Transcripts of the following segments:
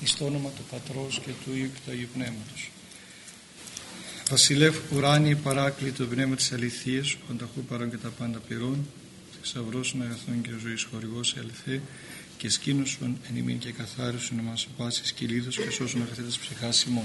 Εις το όνομα του Πατρός και του Υιού και του Αγίου Πνεύματος. Βασιλεύ ουράνιε παράκλητο πνεύμα της αληθείας, πανταχού παρόν και τα πάντα πυρών, θησαυρός αγαθών και ζωής χορηγός αληθέ, και σκήνωσον εν ημίν και καθάρισον μας πάσης κυλίδος και σώσον αγαθέτας ψυχάς ημών.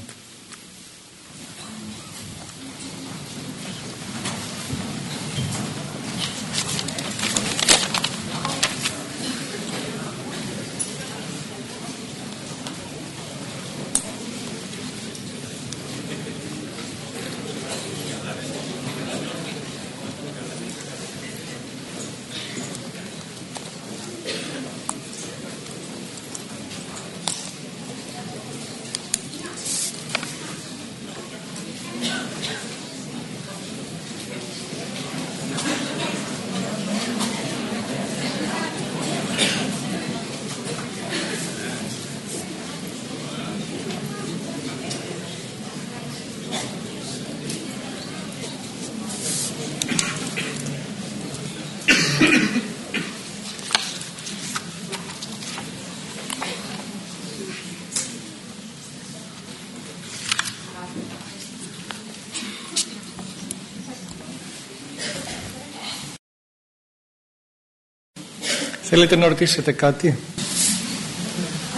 Θέλετε να ρωτήσετε κάτι;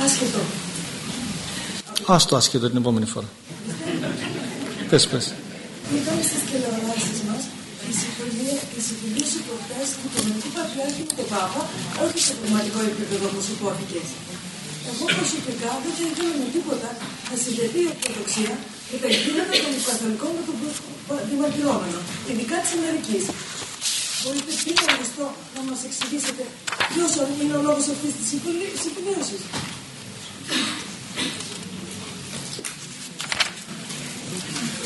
Άσχετο. Ας το άσχετο την επόμενη φορά. πες, πες. Είδαμε στις τηλεοράσεις μας η συμφιλίωση προχτές του Κομμενικού Πατριάρχη με τον Πάπα, όχι σε πραγματικό επίπεδο όπως υπόθηκε. Εγώ προσωπικά δεν θα ήθελα με τίποτα να συνδεθεί η Ορθοδοξία και τα εγκλήματα των Καθολικών με τον δημαρχιόμενο, ειδικά της Αμερικής. Μπορείτε πιο γνωστό να μας εξηγήσετε ποιος είναι ο λόγος αυτής της συμφιλίωσης.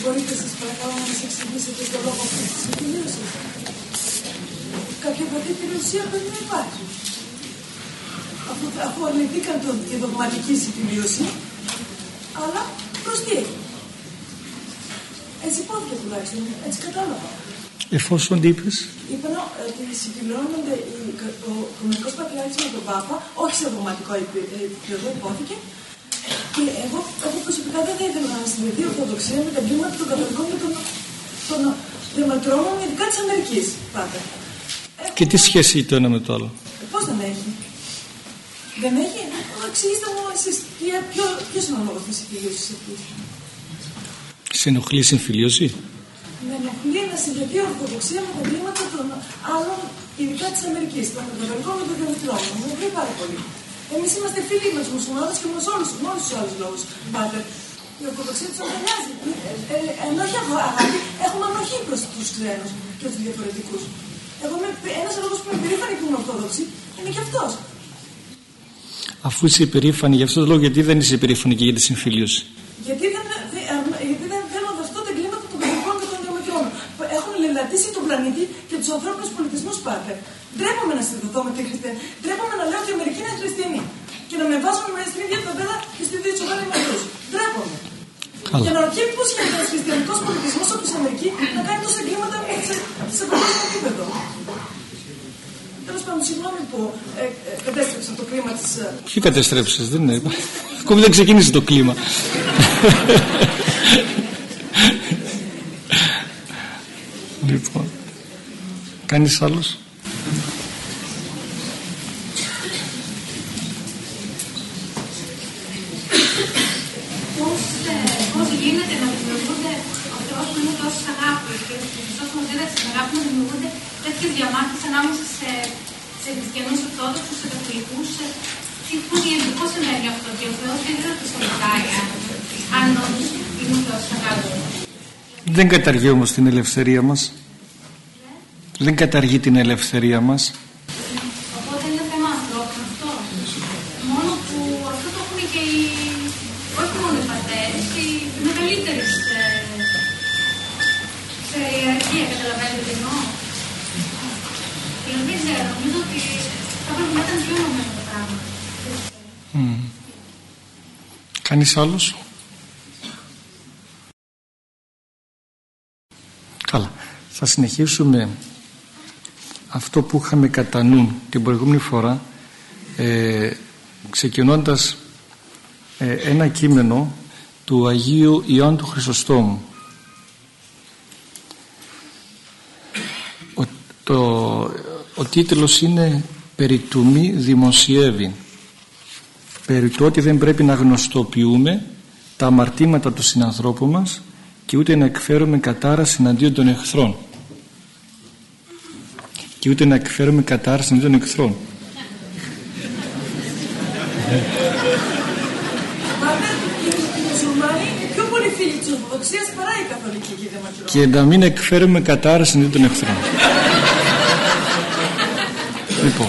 Μπορείτε σας παρακαλώ να μας εξηγήσετε το λόγο αυτής της συμφιλίωσης. Κάποια βαθύτερη ουσία πρέπει να υπάρχει. Αφού, αφού αρνηθήκαν τον, τη δογματική συμφιλίωση, αλλά προς τι. Έτσι υπόθηκε τουλάχιστον, έτσι κατάλαβα. Εφόσον τι είπες. Είπαν ότι συμφιλώνονται ο Οικουμενικός Πατριάρχης με τον Πάπα, όχι σε δογματικό επίπεδο υπόθηκε, και εγώ, εγώ προσωπικά δεν θα ήθελα να συνδεθεί η Ορθοδοξία με τα εγκλήματα των Καθολικών και των, των Δεμετρώνων, ειδικά της Αμερικής. Πάτε. Και τι σχέση το ένα με το άλλο; Πώς δεν έχει. Δεν έχει; Εξηγήστε μου εσείς ποιο είναι ο λόγος της συμφιλίωση αυτής; Σε ενοχλεί η συμφιλίωση; Με ενοχλεί να συνδεθεί η Ορθοδοξία με τα εγκλήματα των άλλων, ειδικά της Αμερικής, των Καθολικών και των Δεμετρώνων. Με ενοχλεί πάρα πολύ. Εμείς είμαστε φίλοι με του μουσουλμάνου και με όλους του άλλους λόγου. Πάτε. Η Ορθοδοξία τους αγκαλιάζει. Ε, ε, ενώ όχι αγάπη, έχουμε ανοχή προς τους ξένους και τους διαφορετικούς. Εγώ ένας λόγος που είμαι περήφανη που είμαι Ορθόδοξη είναι και αυτός. Αφού είσαι υπερήφανη για αυτόν τον λόγο, γιατί δεν είσαι υπερήφανη και για τη συμφιλίωση; Γιατί δεν, γιατί δεν θέλω να δεχτώ τα εγκλήματα των παιδικών και των διαμετρών. Έχουν λελατήσει τον πλανήτη και τους ανθρώπινους πολιτισμούς, πάτε. Ντρέπομαι να συνδεθώ με τη χριστιανή. Ντρέπομαι να λέω ότι η Αμερική είναι χριστιανή. Και να με βάζουν με στην ίδια ταμπέλα και στην ίδια τσοβάλη με αυτούς. Ντρέπομαι. Καλά. Και να ρωτιέμαι πώς γίνεται ένας χριστιανικός πολιτισμός όπως η Αμερική να κάνει τόσα εγκλήματα σε παγκόσμιο επίπεδο. Τέλος πάντων, συγγνώμη που ε, ε, κατέστρεψα το κλίμα της. Τι κατέστρεψες, δεν είναι. Ακόμη δεν ξεκίνησε το κλίμα. λοιπόν, κανείς άλλος; τέτοιες διαμάχες ανάμεσα σε, σε χριστιανούς ορθόδοξους, σε καθολικούς, πώς γίνεται, πώς σημαίνει αυτό και ο Θεός δεν είναι ότι σταματάει, αν όντως είναι ο Θεός Δεν καταργεί όμως την ελευθερία μας. Δεν καταργεί την ελευθερία μας. Οπότε είναι θέμα ανθρώπων αυτό. Μόνο που αυτό το έχουν και οι, όχι μόνο οι πατέρες, και οι μεγαλύτερες σε ιεραρχία, καταλαβαίνετε τι εννοώ. Δεν ξέρω, νομίζω ότι θα πρέπει να ήταν πιο ενωμένο το πράγμα. Mm. Κανείς άλλος; Καλά. Θα συνεχίσουμε αυτό που είχαμε κατά νου την προηγούμενη φορά ε, ξεκινώντας ε, ένα κείμενο του Αγίου Ιωάννου του Χρυσοστόμου. Ο, το, ο τίτλος είναι «Περί του μη δημοσιεύει». Περί του ότι δεν πρέπει να γνωστοποιούμε τα αμαρτήματα του συνανθρώπου μας και ούτε να εκφέρουμε κατάραση εναντίον των εχθρών και ούτε να εκφέρουμε κατάραση εναντίον των εχθρών. Και να μην εκφέρουμε κατάραση εναντίον των εχθρών. Λοιπόν.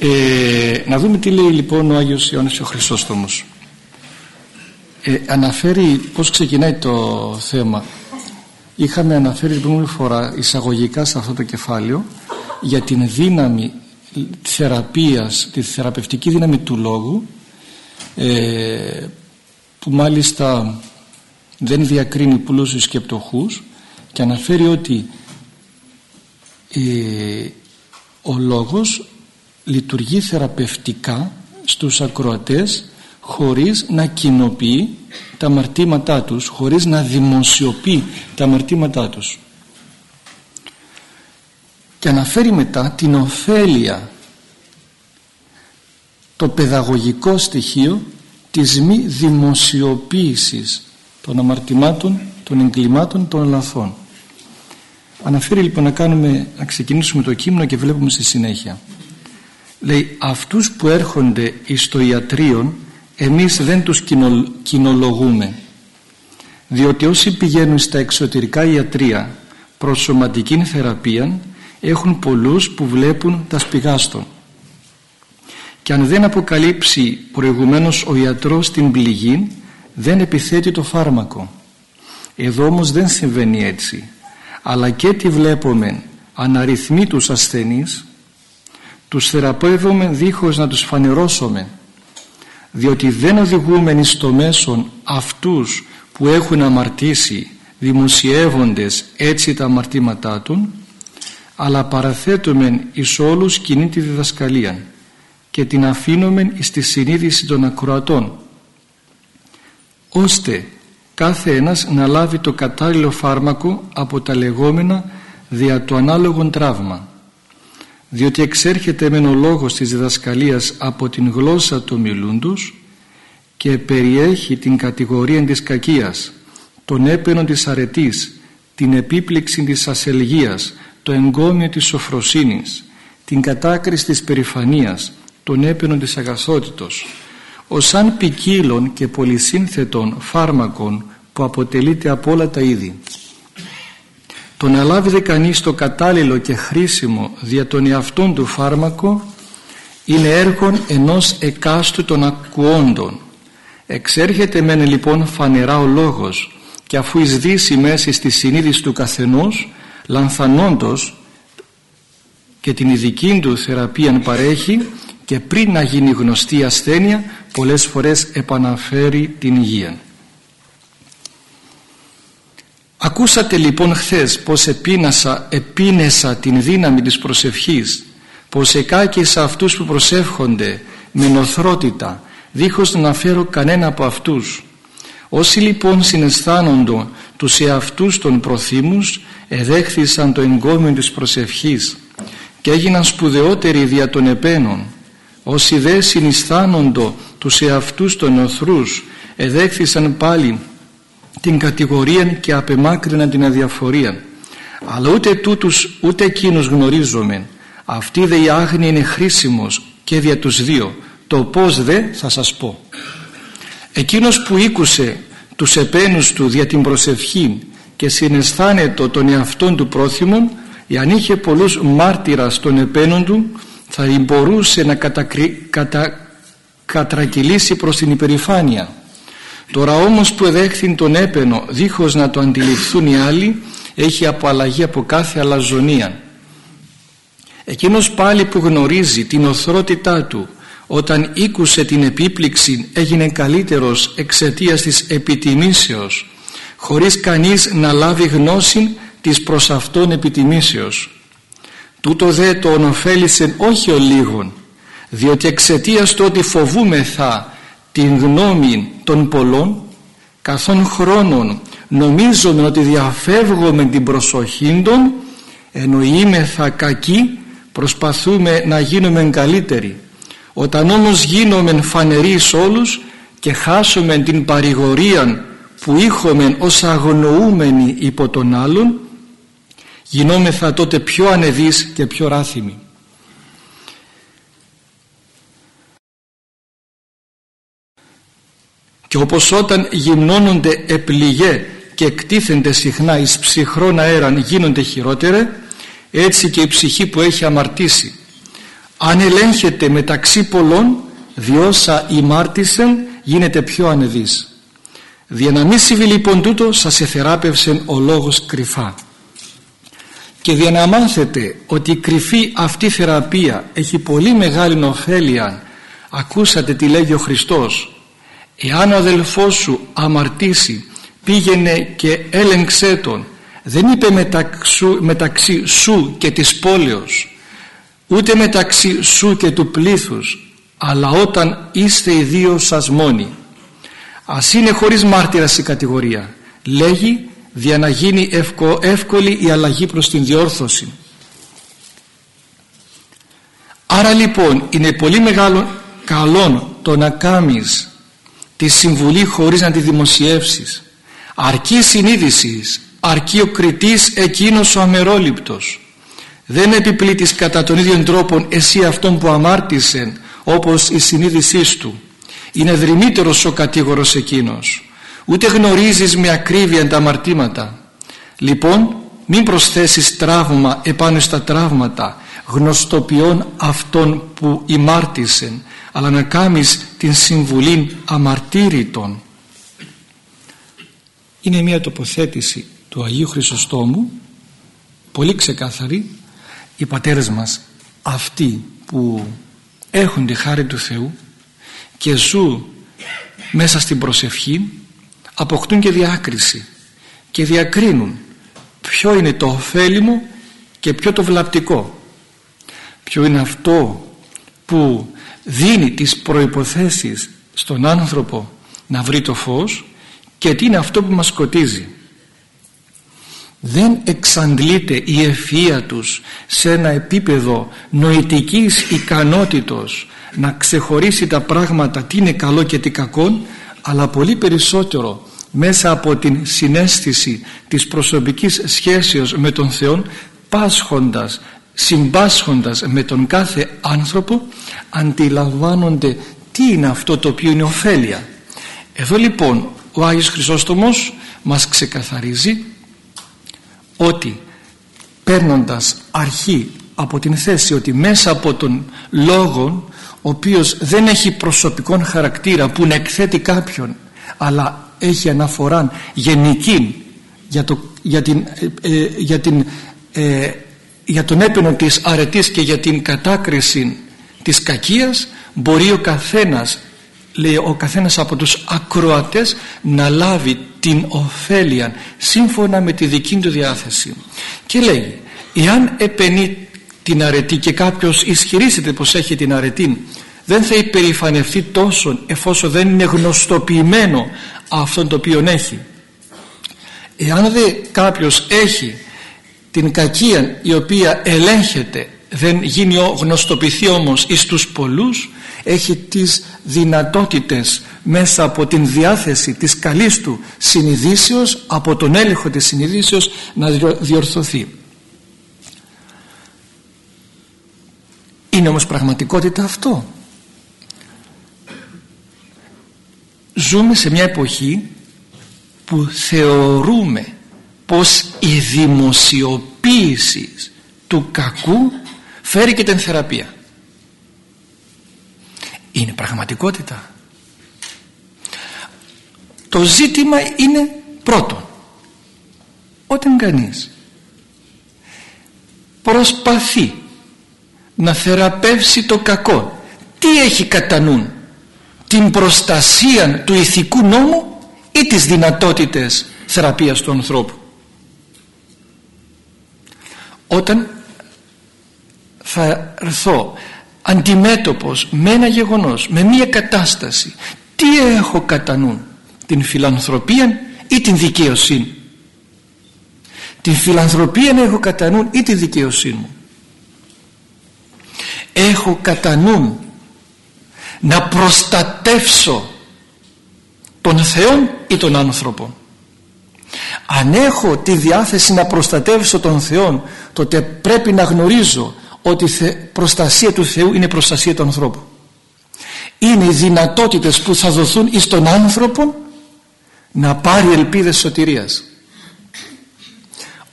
Ε, να δούμε τι λέει λοιπόν ο Άγιος Ιωάννης ο Χρυσόστομος. Ε, αναφέρει πως ξεκινάει το θέμα είχαμε αναφέρει την προηγούμενη φορά εισαγωγικά σε αυτό το κεφάλαιο για την δύναμη θεραπείας τη θεραπευτική δύναμη του λόγου ε, που μάλιστα δεν διακρίνει πλούσιους και πτωχούς και αναφέρει ότι ε, ο λόγος λειτουργεί θεραπευτικά στους ακροατές χωρίς να κοινοποιεί τα αμαρτήματά τους χωρίς να δημοσιοποιεί τα αμαρτήματά τους και αναφέρει μετά την ωφέλεια το παιδαγωγικό στοιχείο της μη δημοσιοποίησης των αμαρτημάτων, των εγκλημάτων, των λαθών. Αναφέρει λοιπόν να, κάνουμε, να ξεκινήσουμε το κείμενο και βλέπουμε στη συνέχεια. Λέει αυτούς που έρχονται εις το ιατρίον εμείς δεν τους κοινολογούμε. Διότι όσοι πηγαίνουν στα εξωτερικά ιατρία προς σωματική θεραπεία έχουν πολλούς που βλέπουν τα σπηγάστων και αν δεν αποκαλύψει προηγουμένως ο ιατρός την πληγή δεν επιθέτει το φάρμακο. Εδώ όμως δεν συμβαίνει έτσι. Αλλά και τι βλέπουμε αναριθμεί τους ασθενείς τους θεραπεύουμε δίχως να τους φανερώσουμε διότι δεν οδηγούμενοι στο μέσον αυτούς που έχουν αμαρτήσει δημοσιεύοντες έτσι τα αμαρτήματά του αλλά παραθέτουμε εις όλους κοινή τη διδασκαλία και την αφήνουμε στη συνείδηση των ακροατών ώστε κάθε ένας να λάβει το κατάλληλο φάρμακο από τα λεγόμενα δια το ανάλογο τραύμα διότι εξέρχεται μεν ο λόγος της διδασκαλίας από την γλώσσα του μιλούντος και περιέχει την κατηγορία της κακίας τον έπαινο της αρετής την επίπληξη της ασελγίας το εγκόμιο της σοφροσύνης την κατάκριση της περηφανίας τον έπαινο της αγαθότητος ως αν ποικίλων και πολυσύνθετων φάρμακων που αποτελείται από όλα τα είδη το να λάβει δε κανείς το κατάλληλο και χρήσιμο δια των εαυτών του φάρμακο είναι έργο ενός εκάστου των ακουόντων εξέρχεται μεν λοιπόν φανερά ο λόγος και αφού εισδύσει μέσα στη συνείδηση του καθενός λανθανόντος και την ειδική του θεραπεία παρέχει και πριν να γίνει γνωστή ασθένεια πολλές φορές επαναφέρει την υγεία. Ακούσατε λοιπόν χθες πως επίνασα, επίνεσα την δύναμη της προσευχής πως εκάκησα αυτούς που προσεύχονται με νοθρότητα δίχως να φέρω κανένα από αυτούς. Όσοι λοιπόν συναισθάνονται τους εαυτούς των προθήμους εδέχθησαν το εγκόμιο της προσευχής και έγιναν σπουδαιότεροι δια των επένων. Όσοι δε συνιστάνοντο τους εαυτούς των νοθρούς εδέχθησαν πάλι την κατηγορία και απεμάκρυναν την αδιαφορία αλλά ούτε τούτους ούτε εκείνους γνωρίζομαι αυτή δε η άγνοια είναι χρήσιμος και δια τους δύο. Το πως δε θα σας πω. Εκείνος που ήκουσε τους επένους του δια την προσευχή και συναισθάνετο τον εαυτόν του πρόθυμον εάν είχε πολλούς μάρτυρας των επένων του θα μπορούσε να κατακρι... κατα... κατρακυλήσει προς την υπερηφάνεια τώρα όμως που εδέχθην τον έπαινο δίχως να το αντιληφθούν οι άλλοι έχει απαλλαγή από κάθε αλαζονία. Εκείνος πάλι που γνωρίζει την οθρότητά του όταν ήκουσε την επίπληξη έγινε καλύτερος εξαιτίας της επιτιμήσεως χωρίς κανείς να λάβει γνώση της προς αυτόν επιτιμήσεως. Τούτο δε το ονοφέλησε όχι ο λίγον διότι εξαιτίας του ότι φοβούμεθα την γνώμη των πολλών καθόν χρόνων νομίζουμε ότι διαφεύγουμε την προσοχή των ενώ είμεθα κακοί προσπαθούμε να γίνουμε καλύτεροι. Όταν όμως γίνομαι φανεροί σε όλους και χάσουμε την παρηγορία που είχαμε ως αγνοούμενοι υπό τον άλλον γινόμεθα τότε πιο ανεδείς και πιο ράθυμοι και όπως όταν γυμνώνονται επληγέ και εκτίθενται συχνά εις ψυχρόν αέραν γίνονται χειρότερε έτσι και η ψυχή που έχει αμαρτήσει. Αν ελέγχεται μεταξύ πολλών διόσα ημάρτησεν γίνεται πιο ανεδής Δια να μην συμβεί λοιπόν τούτο σας εθεράπευσε ο λόγος κρυφά. Και για να μάθετε ότι η κρυφή αυτή θεραπεία έχει πολύ μεγάλη ωφέλεια ακούσατε τι λέγει ο Χριστός εάν ο αδελφός σου αμαρτήσει πήγαινε και έλεγξέ τον. Δεν είπε μεταξύ, σου και της πόλεως ούτε μεταξύ σου και του πλήθους αλλά όταν είστε οι δύο σας μόνοι. Ας είναι χωρίς μάρτυρας η κατηγορία. Λέγει για να γίνει εύκολη η αλλαγή προς την διόρθωση. Άρα λοιπόν είναι πολύ μεγάλο καλό το να κάνεις τη συμβουλή χωρίς να τη δημοσιεύσεις. Αρκεί συνείδησης αρκεί ο κριτής εκείνος ο αμερόληπτος. Δεν επιπλήττεις κατά τον ίδιο τρόπο εσύ αυτόν που αμάρτησε όπως η συνείδησή του είναι δρυμύτερος ο κατήγορος εκείνος. Ούτε γνωρίζεις με ακρίβεια τα αμαρτήματα. Λοιπόν μην προσθέσεις τραύμα επάνω στα τραύματα γνωστοποιών αυτών που ημάρτησεν αλλά να κάνεις την συμβουλή αμαρτύρητων είναι μια τοποθέτηση του Αγίου Χρυσοστόμου πολύ ξεκάθαρη. Οι πατέρες μας αυτοί που έχουν τη χάρη του Θεού και ζουν μέσα στην προσευχή αποκτούν και διάκριση και διακρίνουν ποιο είναι το ωφέλιμο και ποιο το βλαπτικό. Ποιο είναι αυτό που δίνει τις προϋποθέσεις στον άνθρωπο να βρει το φως και τι είναι αυτό που μας σκοτίζει. Δεν εξαντλείται η ευφυΐα τους σε ένα επίπεδο νοητικής ικανότητος να ξεχωρίσει τα πράγματα τι είναι καλό και τι κακό αλλά πολύ περισσότερο μέσα από την συνέστηση της προσωπικής σχέσεως με τον Θεό πάσχοντας, συμπάσχοντας με τον κάθε άνθρωπο αντιλαμβάνονται τι είναι αυτό το οποίο είναι ωφέλεια. Εδώ λοιπόν ο Άγιος Χρυσόστομος μας ξεκαθαρίζει ότι παίρνοντας αρχή από την θέση ότι μέσα από τον λόγο ο οποίος δεν έχει προσωπικό χαρακτήρα που να εκθέτει κάποιον αλλά έχει αναφορά γενική για, το, για, την, ε, ε, για, την, ε, για τον έπαινο της αρετής και για την κατάκριση της κακίας μπορεί ο καθένας λέει ο καθένας από τους ακροατές να λάβει την ωφέλεια σύμφωνα με τη δική του διάθεση. Και λέει εάν επενεί την αρετή και κάποιος ισχυρίζεται πως έχει την αρετή δεν θα υπερηφανευτεί τόσο εφόσον δεν είναι γνωστοποιημένο αυτό το οποίο έχει. Εάν δε κάποιος έχει την κακία η οποία ελέγχεται δεν γίνει γνωστοποιηθεί όμως εις τους πολλούς έχει τις δυνατότητες μέσα από την διάθεση της καλής του συνειδήσεως από τον έλεγχο της συνειδήσεως να διορθωθεί. Είναι όμως πραγματικότητα αυτό. Ζούμε σε μια εποχή που θεωρούμε πως η δημοσιοποίηση του κακού φέρει και την θεραπεία. Είναι πραγματικότητα. Το ζήτημα είναι πρώτον όταν κανείς προσπαθεί να θεραπεύσει το κακό τι έχει κατά νου την προστασία του ηθικού νόμου ή τις δυνατότητες θεραπείας του ανθρώπου; Όταν θα έρθω αντιμέτωπος με ένα γεγονός, με μία κατάσταση. Τι έχω κατά νου την φιλανθρωπία ή την δικαιοσύνη; Την φιλανθρωπία έχω κατά νου ή την δικαιοσύνη μου; Έχω κατά νου να προστατεύσω τον Θεό ή τον άνθρωπο. Αν έχω τη διάθεση να προστατεύσω τον Θεό τότε πρέπει να γνωρίζω ότι η προστασία του Θεού είναι προστασία του ανθρώπου. Είναι οι δυνατότητες που θα δοθούν εις τον άνθρωπο να πάρει ελπίδες σωτηρίας.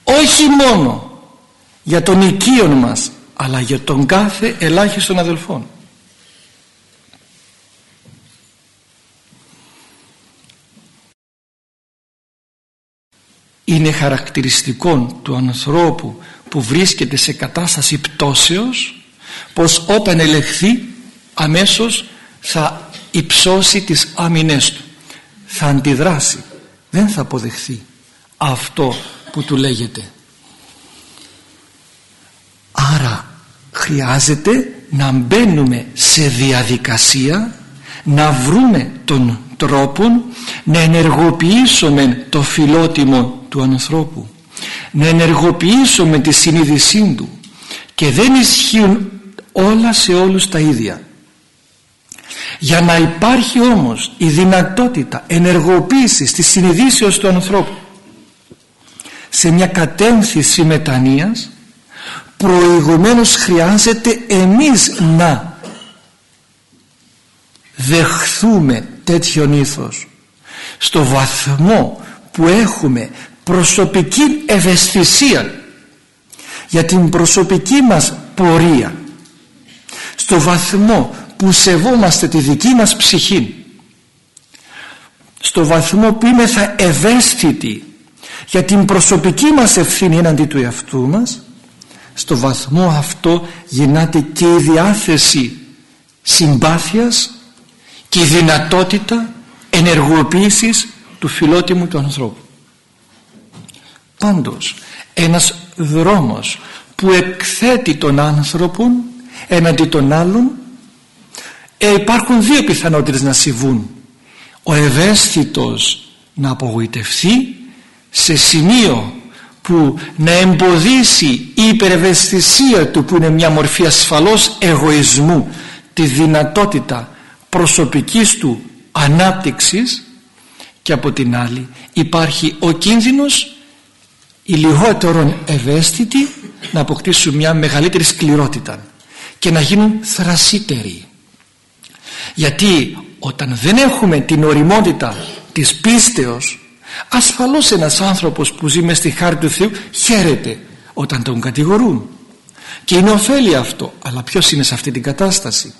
Όχι μόνο για τον οικείον μας αλλά για τον κάθε ελάχιστον αδελφόν. Είναι χαρακτηριστικό του ανθρώπου που βρίσκεται σε κατάσταση πτώσεως πως όταν ελεχθεί αμέσως θα υψώσει τις άμυνές του. Θα αντιδράσει δεν θα αποδεχθεί αυτό που του λέγεται. Άρα χρειάζεται να μπαίνουμε σε διαδικασία να βρούμε τον τρόπο να ενεργοποιήσουμε το φιλότιμο του ανθρώπου να ενεργοποιήσουμε τη συνείδησή του και δεν ισχύουν όλα σε όλους τα ίδια. Για να υπάρχει όμως η δυνατότητα ενεργοποίησης της συνειδήσεως του ανθρώπου σε μια κατένθηση μετανοίας προηγουμένως χρειάζεται εμείς να δεχθούμε τέτοιον ήθος στο βαθμό που έχουμε προσωπική ευαισθησία για την προσωπική μας πορεία στο βαθμό που σεβόμαστε τη δική μας ψυχή στο βαθμό που θα ευαίσθητοι για την προσωπική μας ευθύνη έναντι του εαυτού μας στο βαθμό αυτό γινάται και η διάθεση συμπάθειας και η δυνατότητα ενεργοποίησης του φιλότιμου του ανθρώπου πάντως ένας δρόμος που εκθέτει τον άνθρωπο έναντι των άλλων ε, υπάρχουν δύο πιθανότητες να συμβούν. Ο ευαίσθητος να απογοητευθεί σε σημείο που να εμποδίσει η υπερευαισθησία του που είναι μια μορφή ασφαλώς εγωισμού τη δυνατότητα προσωπικής του ανάπτυξης και από την άλλη υπάρχει ο κίνδυνος οι λιγότερον ευαίσθητοι να αποκτήσουν μια μεγαλύτερη σκληρότητα και να γίνουν θρασίτεροι. Γιατί όταν δεν έχουμε την οριμότητα της πίστεως ασφαλώς ένας άνθρωπος που ζει μες στη χάρη του Θεού χαίρεται όταν τον κατηγορούν. Και είναι ωφέλη αυτό αλλά ποιος είναι σε αυτή την κατάσταση;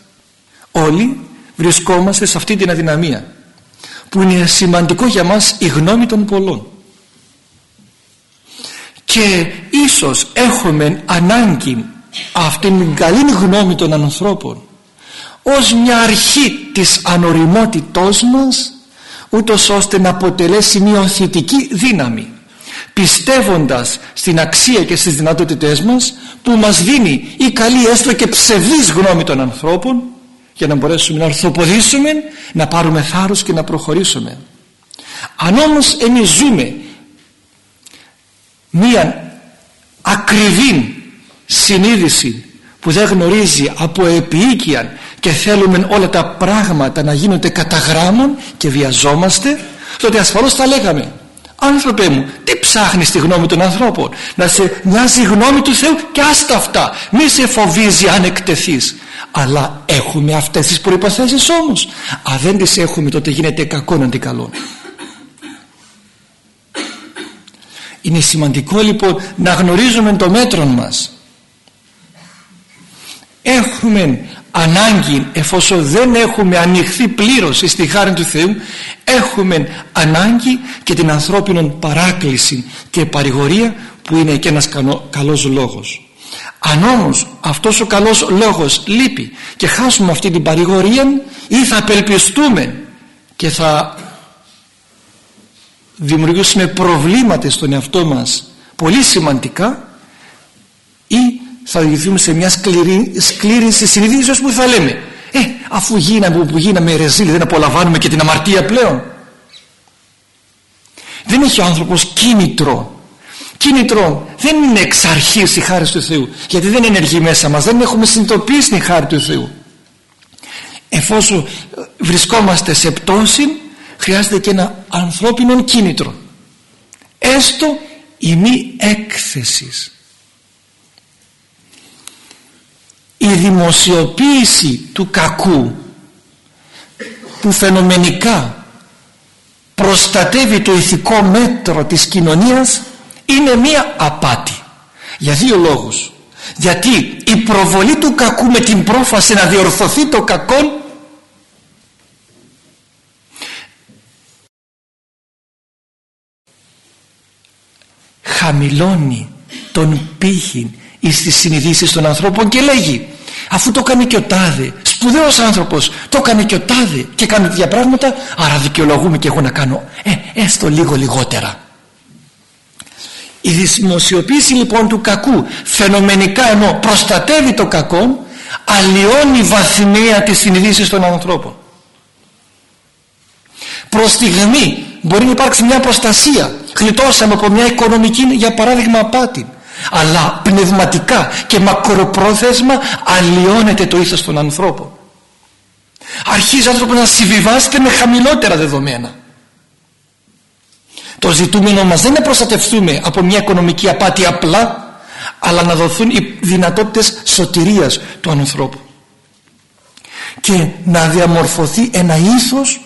Όλοι βρισκόμαστε σε αυτή την αδυναμία που είναι σημαντικό για μας η γνώμη των πολλών και ίσως έχουμε ανάγκη αυτήν την καλή γνώμη των ανθρώπων ως μια αρχή της ανοριμότητός μας ούτως ώστε να αποτελέσει μια οθητική δύναμη πιστεύοντας στην αξία και στις δυνατότητές μας που μας δίνει η καλή έστω και ψευδής γνώμη των ανθρώπων για να μπορέσουμε να ορθοποδήσουμε να πάρουμε θάρρος και να προχωρήσουμε. Αν όμως εμείς ζούμε μία ακριβή συνείδηση που δεν γνωρίζει από επίοικια και θέλουμε όλα τα πράγματα να γίνονται κατά γράμμων και βιαζόμαστε τότε ασφαλώς τα λέγαμε. Άνθρωπε μου τι ψάχνεις τη γνώμη των ανθρώπων; Να σε μοιάζει η γνώμη του Θεού και άστα αυτά. Μη σε φοβίζει αν εκτεθείς αλλά έχουμε αυτές τις προϋποθέσεις όμως. Αν δεν τις έχουμε τότε γίνεται κακό αντί καλό είναι σημαντικό λοιπόν να γνωρίζουμε το μέτρο μας. Έχουμε ανάγκη εφόσον δεν έχουμε ανοιχθεί πλήρως στη χάρη του Θεού έχουμε ανάγκη και την ανθρώπινη παράκληση και παρηγορία που είναι και ένας καλός λόγος. Αν όμως αυτός ο καλός λόγος λείπει και χάσουμε αυτή την παρηγορία ή θα απελπιστούμε και θα δημιουργήσουμε προβλήματα στον εαυτό μας πολύ σημαντικά ή θα οδηγηθούμε σε μια σκληρή, σκλήρινση συνειδήσεως που θα λέμε ε αφού γίναμε που γίναμε ρεζίλ δεν απολαμβάνουμε και την αμαρτία πλέον δεν έχει ο άνθρωπος κίνητρο. Κίνητρο δεν είναι εξ αρχής η χάρη του Θεού γιατί δεν ενεργεί μέσα μας δεν έχουμε συνειδητοποιήσει την χάρη του Θεού. Εφόσον βρισκόμαστε σε πτώση χρειάζεται και ένα ανθρώπινο κίνητρο. Έστω η μη έκθεσης. Η δημοσιοποίηση του κακού που φαινομενικά προστατεύει το ηθικό μέτρο της κοινωνίας είναι μία απάτη. Για δύο λόγους. Γιατί η προβολή του κακού με την πρόφαση να διορθωθεί το κακό χαμηλώνει τον πύχη στις συνειδήσεις των ανθρώπων και λέγει αφού το κάνει και ο τάδε σπουδαίος άνθρωπος το έκανε και ο τάδε και κάνει τέτοια πράγματα άρα δικαιολογούμε και εγώ να κάνω ε, έστω λίγο λιγότερα η δημοσιοποίηση λοιπόν του κακού φαινομενικά ενώ προστατεύει το κακό αλλοιώνει βαθμία τις συνειδήσεις των ανθρώπων προς στιγμή μπορεί να υπάρξει μια προστασία γλιτώσαμε από μια οικονομική για παράδειγμα απάτη. Αλλά πνευματικά και μακροπρόθεσμα αλλοιώνεται το ήθος των ανθρώπων. Αρχίζει ο άνθρωπος να συμβιβάζεται με χαμηλότερα δεδομένα. Το ζητούμενο μας δεν είναι να προστατευτούμε από μια οικονομική απάτη απλά αλλά να δοθούν οι δυνατότητες σωτηρίας του ανθρώπου. Και να διαμορφωθεί ένα ήθος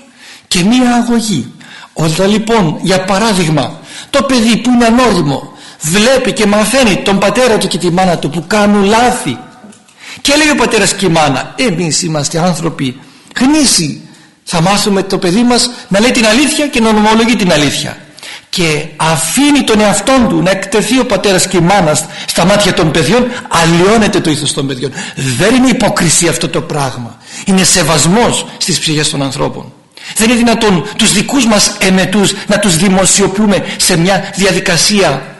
και μία αγωγή. Όταν λοιπόν για παράδειγμα το παιδί που είναι ανώριμο βλέπει και μαθαίνει τον πατέρα του και τη μάνα του που κάνουν λάθη και λέει ο πατέρας και η μάνα εμείς είμαστε άνθρωποι γνήσιοι. Θα μάθουμε το παιδί μας να λέει την αλήθεια και να ομολογεί την αλήθεια και αφήνει τον εαυτό του να εκτεθεί ο πατέρας και η μάνα στα μάτια των παιδιών αλλοιώνεται το ήθος των παιδιών. Δεν είναι υποκρισία αυτό το πράγμα. Είναι σεβασμός στις ψυχές των ανθρώπων δεν είναι δυνατόν τους δικούς μας εμετούς να τους δημοσιοποιούμε σε μια διαδικασία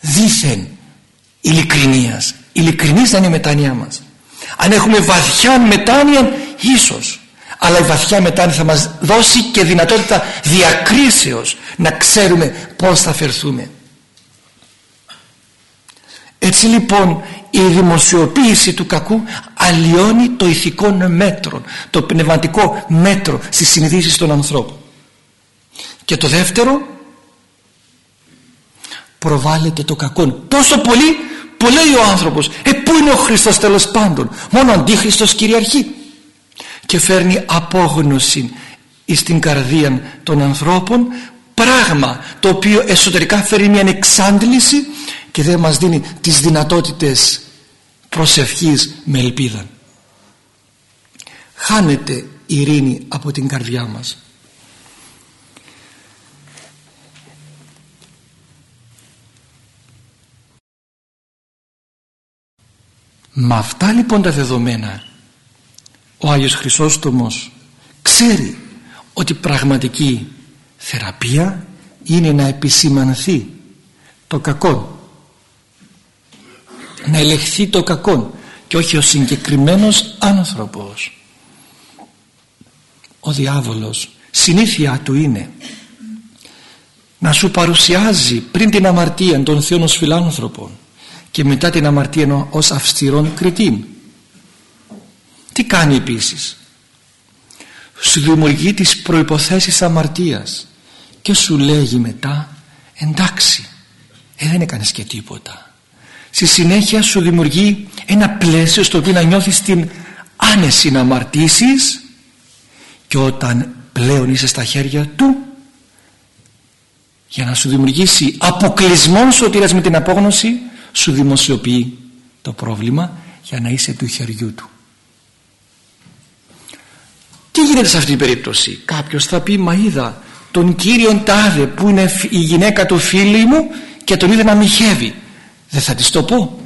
δήθεν ειλικρινίας. Ειλικρινής δεν είναι η μετάνοια μας. Αν έχουμε βαθιά μετάνοια ίσως. Αλλά η βαθιά μετάνοια θα μας δώσει και δυνατότητα διακρίσεως να ξέρουμε πως θα φερθούμε έτσι λοιπόν η δημοσιοποίηση του κακού αλλοιώνει το ηθικό μέτρο το πνευματικό μέτρο στις συνειδήσεις των ανθρώπων. Και το δεύτερο προβάλλεται το κακό τόσο πολύ που λέει ο άνθρωπος ε πού είναι ο Χριστός τέλος πάντων; Μόνο αντίχριστος κυριαρχεί και φέρνει απόγνωση στην καρδία των ανθρώπων πράγμα το οποίο εσωτερικά φέρει μια εξάντληση και δεν μας δίνει τις δυνατότητες προσευχής με ελπίδα. Χάνεται η ειρήνη από την καρδιά μας. Με αυτά λοιπόν τα δεδομένα ο Άγιος Χρυσόστομος ξέρει ότι πραγματική θεραπεία είναι να επισημανθεί το κακό να ελεγχθεί το κακό και όχι ο συγκεκριμένος άνθρωπος. Ο διάβολος συνήθεια του είναι να σου παρουσιάζει πριν την αμαρτία των θεών φιλάνθρωπων και μετά την αμαρτία ως αυστηρόν κριτήν. Τι κάνει επίσης; Σου δημιουργεί τις προϋποθέσεις αμαρτίας και σου λέγει μετά εντάξει ε, δεν έκανες και τίποτα στη συνέχεια σου δημιουργεί ένα πλαίσιο στο οποίο να νιώθεις την άνεση να αμαρτήσεις και όταν πλέον είσαι στα χέρια του για να σου δημιουργήσει αποκλεισμό σωτήρας με την απόγνωση σου δημοσιοποιεί το πρόβλημα για να είσαι του χεριού του. Τι γίνεται σε αυτή την περίπτωση; Κάποιος θα πει μα είδα τον κύριον τάδε που είναι η γυναίκα του φίλου μου και τον είδα να μοιχεύει δεν θα της το πω.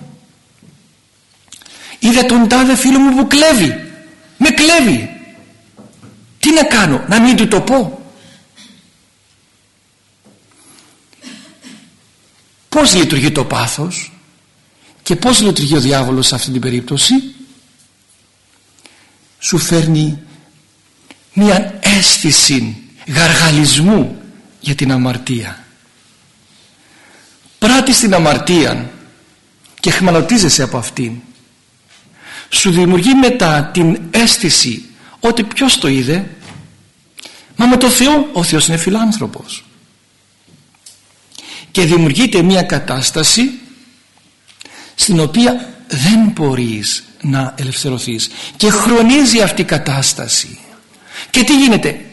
Είδα τον τάδε φίλο μου που κλέβει. Με κλέβει. Τι να κάνω να μην του το πω. Πως λειτουργεί το πάθος και πως λειτουργεί ο διάβολος σε αυτή την περίπτωση; Σου φέρνει μια αίσθηση γαργαλισμού για την αμαρτία πράττει την αμαρτία και χρηματοτίζεσαι από αυτήν. Σου δημιουργεί μετά την αίσθηση ότι ποιος το είδε. Μα με το Θεό ο Θεός είναι φιλάνθρωπος. Και δημιουργείται μια κατάσταση στην οποία δεν μπορείς να ελευθερωθείς. Και χρονίζει αυτή η κατάσταση. Και τι γίνεται;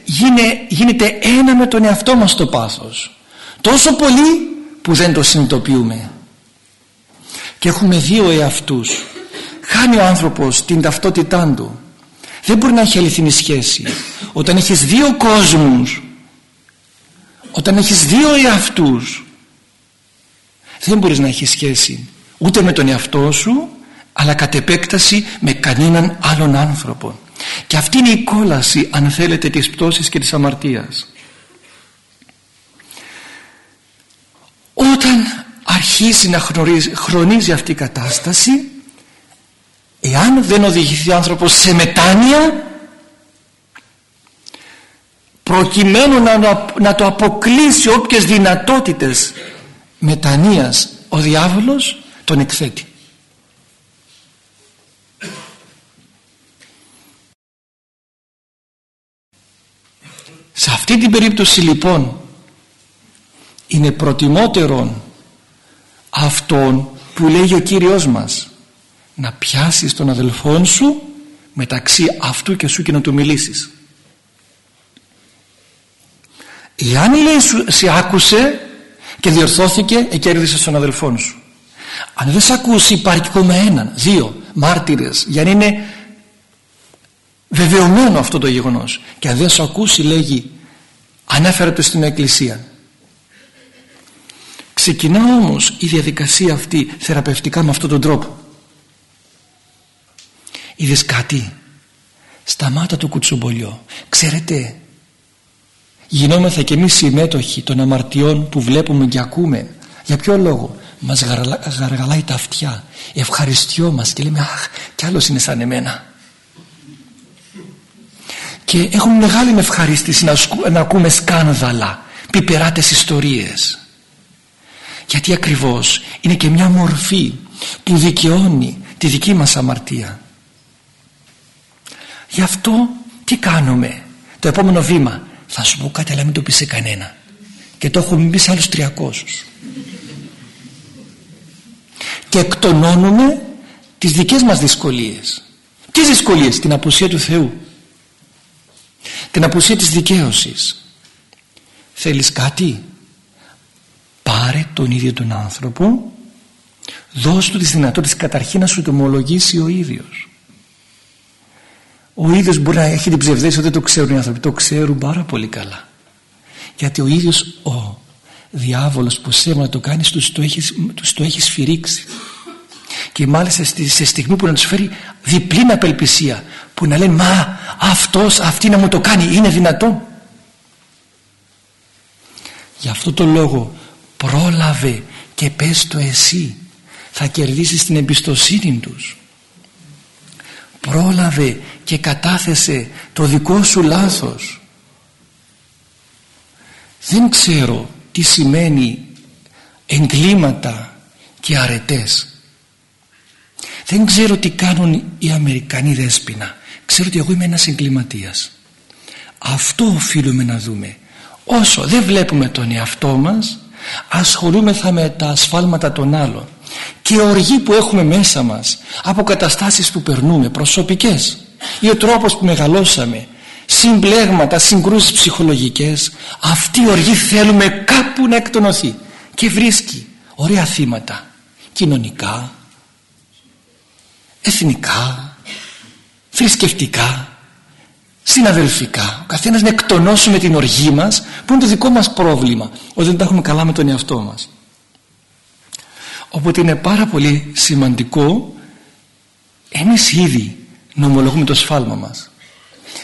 Γίνεται ένα με τον εαυτό μας το πάθος. Τόσο πολύ που δεν το συνειδητοποιούμε. Και έχουμε δύο εαυτούς. Χάνει ο άνθρωπος την ταυτότητά του. Δεν μπορεί να έχει αληθινή σχέση. Όταν έχεις δύο κόσμους όταν έχεις δύο εαυτούς δεν μπορείς να έχεις σχέση ούτε με τον εαυτό σου αλλά κατ' επέκταση με κανέναν άλλον άνθρωπο. Και αυτή είναι η κόλαση αν θέλετε της πτώσης και της αμαρτίας όταν αρχίσει να χρονίζει αυτή η κατάσταση εάν δεν οδηγηθεί ο άνθρωπος σε μετάνοια προκειμένου να, να το αποκλείσει όποιες δυνατότητες μετανοίας ο διάβολος τον εκθέτει. Σε αυτή την περίπτωση λοιπόν είναι προτιμότερον αυτόν που λέγει ο Κύριος μας να πιάσεις τον αδελφόν σου μεταξύ αυτού και σου και να του μιλήσεις. Εάν λέει σου, σε άκουσε και διορθώθηκε εκέρδισε τον αδελφόν σου. Αν δεν σε ακούσει υπάρχει ακόμα έναν, δύο μάρτυρες για να είναι βεβαιωμένο αυτό το γεγονός. Και αν δεν σου ακούσει λέγει ανέφερε το στην εκκλησία ξεκινά όμως η διαδικασία αυτή θεραπευτικά με αυτόν τον τρόπο. Είδες κάτι; Σταμάτα το κουτσομπολιό. Ξέρετε γινόμεθα και εμείς συμμέτοχοι των αμαρτιών που βλέπουμε και ακούμε. Για ποιο λόγο; Μας γαργαλάει τα αυτιά. Ευχαριστιόμαστε και λέμε αχ κι άλλος είναι σαν εμένα και έχουμε μεγάλη ευχαρίστηση να, να ακούμε σκάνδαλα πιπεράτες ιστορίες γιατί ακριβώς είναι και μια μορφή που δικαιώνει τη δική μας αμαρτία. Γι' αυτό τι κάνουμε; Το επόμενο βήμα. Θα σου πω κάτι αλλά μην το πεις σε κανένα. Και το έχουμε πεις σε άλλους 300 και εκτονώνουμε τις δικές μας δυσκολίες. Τι δυσκολίες; Την απουσία του Θεού. Την απουσία της δικαίωσης. Θέλεις κάτι; Πάρε τον ίδιο τον άνθρωπο δώσ' του τις δυνατότητες καταρχήν να σου το ομολογήσει ο ίδιος. Ο ίδιος μπορεί να έχει την ψευδέση ότι δεν το ξέρουν οι άνθρωποι το ξέρουν πάρα πολύ καλά. Γιατί ο ίδιος ο διάβολος που σέμα να το κάνεις τους το έχεις, τους το έχεις σφυρίξει. Και μάλιστα σε στιγμή που να τους φέρει διπλή απελπισία που να λένε μα αυτός αυτή να μου το κάνει είναι δυνατό γι' αυτό το λόγο πρόλαβε και πες το εσύ θα κερδίσεις την εμπιστοσύνη τους. Πρόλαβε και κατάθεσε το δικό σου λάθος. Δεν ξέρω τι σημαίνει εγκλήματα και αρετές. Δεν ξέρω τι κάνουν οι Αμερικανοί δέσποινα. Ξέρω ότι εγώ είμαι ένας εγκληματίας. Αυτό οφείλουμε να δούμε. Όσο δεν βλέπουμε τον εαυτό μας ασχολούμεθα με τα ασφάλματα των άλλων και οργή που έχουμε μέσα μας από καταστάσεις που περνούμε προσωπικές ή ο τρόπος που μεγαλώσαμε συμπλέγματα, συγκρούσεις ψυχολογικές αυτή η οργή θέλουμε κάπου να εκτονωθεί και βρίσκει ωραία θύματα κοινωνικά εθνικά θρησκευτικά συναδελφικά ο καθένας να εκτονώσουμε την οργή μας που είναι το δικό μας πρόβλημα ότι δεν τα έχουμε καλά με τον εαυτό μας. Οπότε είναι πάρα πολύ σημαντικό εμείς ήδη νομολογούμε το σφάλμα μας.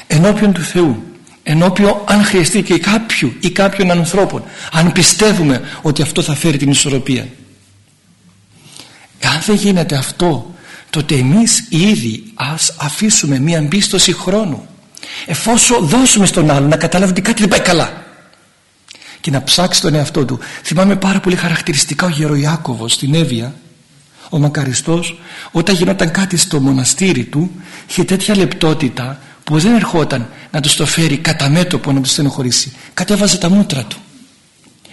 Ενώπιον του Θεού ενώπιον αν χρειαστεί και κάποιου ή κάποιων ανθρώπων αν πιστεύουμε ότι αυτό θα φέρει την ισορροπία. Εάν δεν γίνεται αυτό τότε εμείς ήδη ας αφήσουμε μία εμπίστοση χρόνου εφόσον δώσουμε στον άλλο να καταλάβει ότι κάτι δεν πάει καλά. Και να ψάξει τον εαυτό του. Θυμάμαι πάρα πολύ χαρακτηριστικά ο Γεροϊάκωβος στην Εύβοια. Ο Μακαριστός όταν γινόταν κάτι στο μοναστήρι του είχε τέτοια λεπτότητα που δεν ερχόταν να τους το φέρει κατά μέτωπο να τους στενοχωρήσει. Κατέβαζε τα μούτρα του.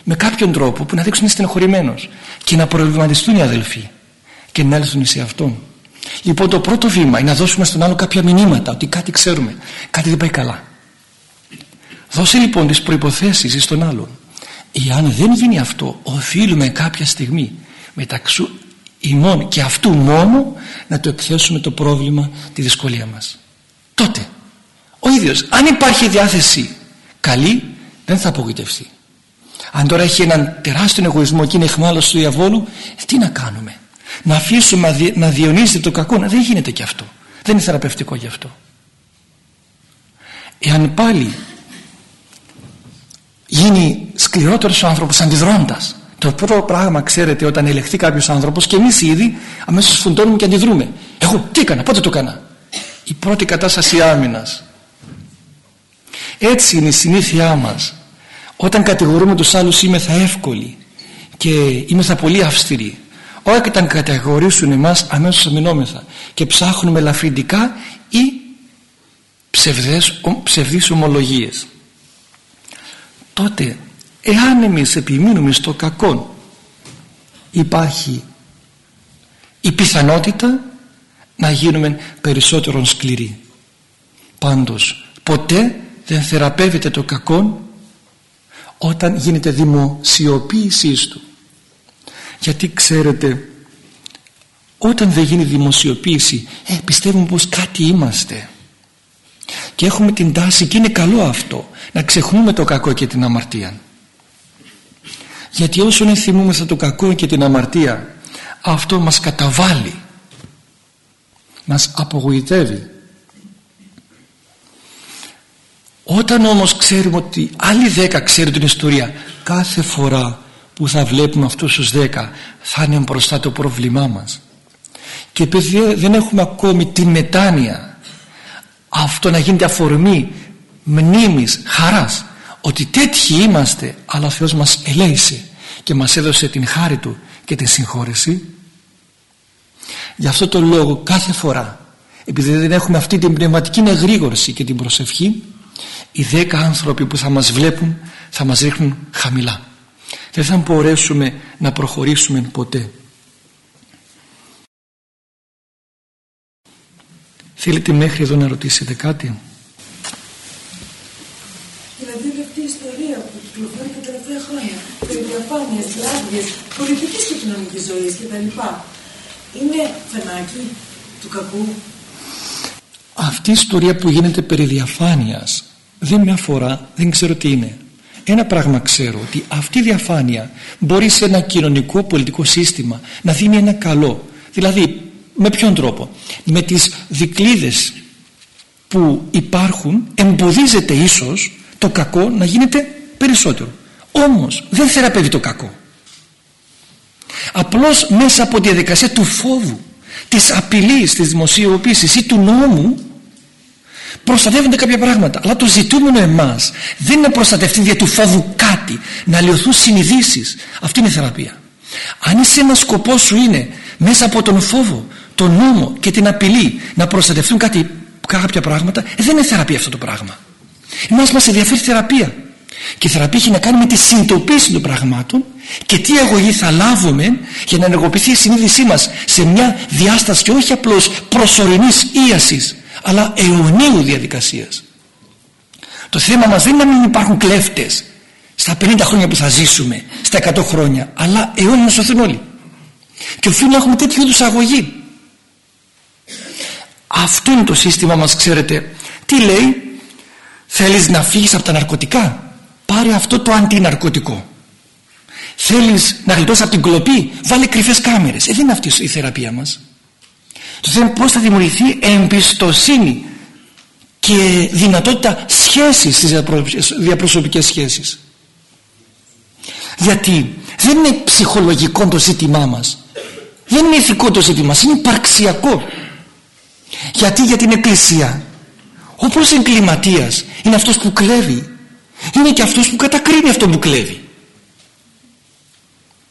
Με κάποιον τρόπο που να δείξουν είναι στενοχωρημένος και να προβληματιστούν οι αδελφοί και να έλθουν σε αυτόν λοιπόν το πρώτο βήμα είναι να δώσουμε στον άλλο κάποια μηνύματα ότι κάτι ξέρουμε κάτι δεν πάει καλά. Δώσε λοιπόν τις προϋποθέσεις στον άλλον. Εάν δεν γίνει αυτό οφείλουμε κάποια στιγμή μεταξύ ημών και αυτού μόνο να το εκθέσουμε το πρόβλημα τη δυσκολία μας. Τότε ο ίδιος αν υπάρχει διάθεση καλή δεν θα απογοητευτεί. Αν τώρα έχει έναν τεράστιο εγωισμό και είναι εχμάλωση του διαβόλου τι να κάνουμε; Να αφήσουμε να διονύσετε το κακό. Δεν γίνεται και αυτό. Δεν είναι θεραπευτικό γι' αυτό. Εάν πάλι γίνει σκληρότερος ο άνθρωπος αντιδρώντας το πρώτο πράγμα ξέρετε όταν ελεγχθεί κάποιος άνθρωπος και εμείς ήδη αμέσως φουντώνουμε και αντιδρούμε. Εγώ τι έκανα πότε το έκανα. Η πρώτη κατάσταση άμυνας. Έτσι είναι η συνήθειά μας. Όταν κατηγορούμε τους άλλους είμαι θα εύκολοι και είμαι θα πολύ αυστηροί όταν κατηγορήσουν εμάς αμέσως αμυνόμεθα και ψάχνουμε ελαφρυντικά ή ψευδές, ψευδείς ομολογίες. Τότε εάν εμείς επιμείνουμε στο κακό υπάρχει η πιθανότητα να γίνουμε περισσότερο σκληροί. Πάντως ποτέ δεν θεραπεύεται το κακό όταν γίνεται δημοσιοποίησής του γιατί ξέρετε όταν δεν γίνει δημοσιοποίηση ε, πιστεύουμε πως κάτι είμαστε. Και έχουμε την τάση και είναι καλό αυτό να ξεχνούμε το κακό και την αμαρτία. Γιατί όσο θυμούμεθα το κακό και την αμαρτία αυτό μας καταβάλει μας απογοητεύει. Όταν όμως ξέρουμε ότι άλλοι δέκα ξέρουν την ιστορία κάθε φορά που θα βλέπουμε αυτούς τους δέκα θα είναι μπροστά το πρόβλημά μας. Και επειδή δεν έχουμε ακόμη τη μετάνοια αυτό να γίνεται αφορμή μνήμης, χαράς ότι τέτοιοι είμαστε αλλά ο Θεός μας ελέησε και μας έδωσε την χάρη Του και την συγχώρεση. Γι' αυτό το λόγο κάθε φορά επειδή δεν έχουμε αυτή την πνευματική εγρήγορση και την προσευχή οι δέκα άνθρωποι που θα μας βλέπουν θα μας ρίχνουν χαμηλά δεν θα μπορέσουμε να προχωρήσουμε ποτέ Θέλετε μέχρι εδώ να ρωτήσετε κάτι; Δηλαδή αυτή η ιστορία που κυκλοφορεί τα τελευταία χρόνια περί διαφάνειας, διάβγειας, πολιτικής και κοινωνικής ζωής κτλ. Είναι φαινάκι του κακού αυτή η ιστορία που γίνεται περί διαφάνειας δεν με αφορά, δεν ξέρω τι είναι. Ένα πράγμα ξέρω ότι αυτή η διαφάνεια μπορεί σε ένα κοινωνικό πολιτικό σύστημα να δίνει ένα καλό. Δηλαδή με ποιον τρόπο; Με τις δικλίδες που υπάρχουν εμποδίζεται ίσως το κακό να γίνεται περισσότερο. Όμως δεν θεραπεύει το κακό. Απλώς μέσα από τη διαδικασία του φόβου, της απειλής, της δημοσιοποίησης ή του νόμου προστατεύονται κάποια πράγματα. Αλλά το ζητούμενο εμάς δεν είναι να προστατευτεί δια του φόβου κάτι να λιωθούν συνειδήσεις. Αυτή είναι η θεραπεία. Αν είσαι ένας σκοπός σου είναι μέσα από τον φόβο τον νόμο και την απειλή να προστατευτούν κάτι, κάποια πράγματα ε, δεν είναι θεραπεία αυτό το πράγμα. Εμάς μας ενδιαφέρει θεραπεία. Και η θεραπεία έχει να κάνει με τη συνειδητοποίηση των πραγμάτων και τι αγωγή θα λάβουμε για να ενεργοποιηθεί η συνείδησή μας σε μια διάσταση και όχι απλώς προσωρινής ίασης αλλά αιωνίου διαδικασίας. Το θέμα μας δεν είναι να μην υπάρχουν κλέφτες στα 50 χρόνια που θα ζήσουμε στα 100 χρόνια αλλά αιώνια να σωθούν όλοι. Και οφείλουμε να έχουμε τέτοιου είδους αγωγή. Αυτό είναι το σύστημα μας ξέρετε. Τι λέει; Θέλεις να φύγεις από τα ναρκωτικά; Πάρε αυτό το αντιναρκωτικό. Θέλεις να γλιτώσεις από την κλοπή; Βάλε κρυφές κάμερες. Ε, δεν είναι αυτή η θεραπεία μας το θέμα πώς θα δημιουργηθεί εμπιστοσύνη και δυνατότητα σχέσης στις διαπροσωπικές σχέσεις. Γιατί δεν είναι ψυχολογικό το ζήτημά μας. δεν είναι ηθικό το ζήτημα είναι υπαρξιακό. Γιατί για την εκκλησία. Όπως εγκληματίας είναι αυτός που κλέβει. Είναι και αυτός που κατακρίνει αυτό που κλέβει.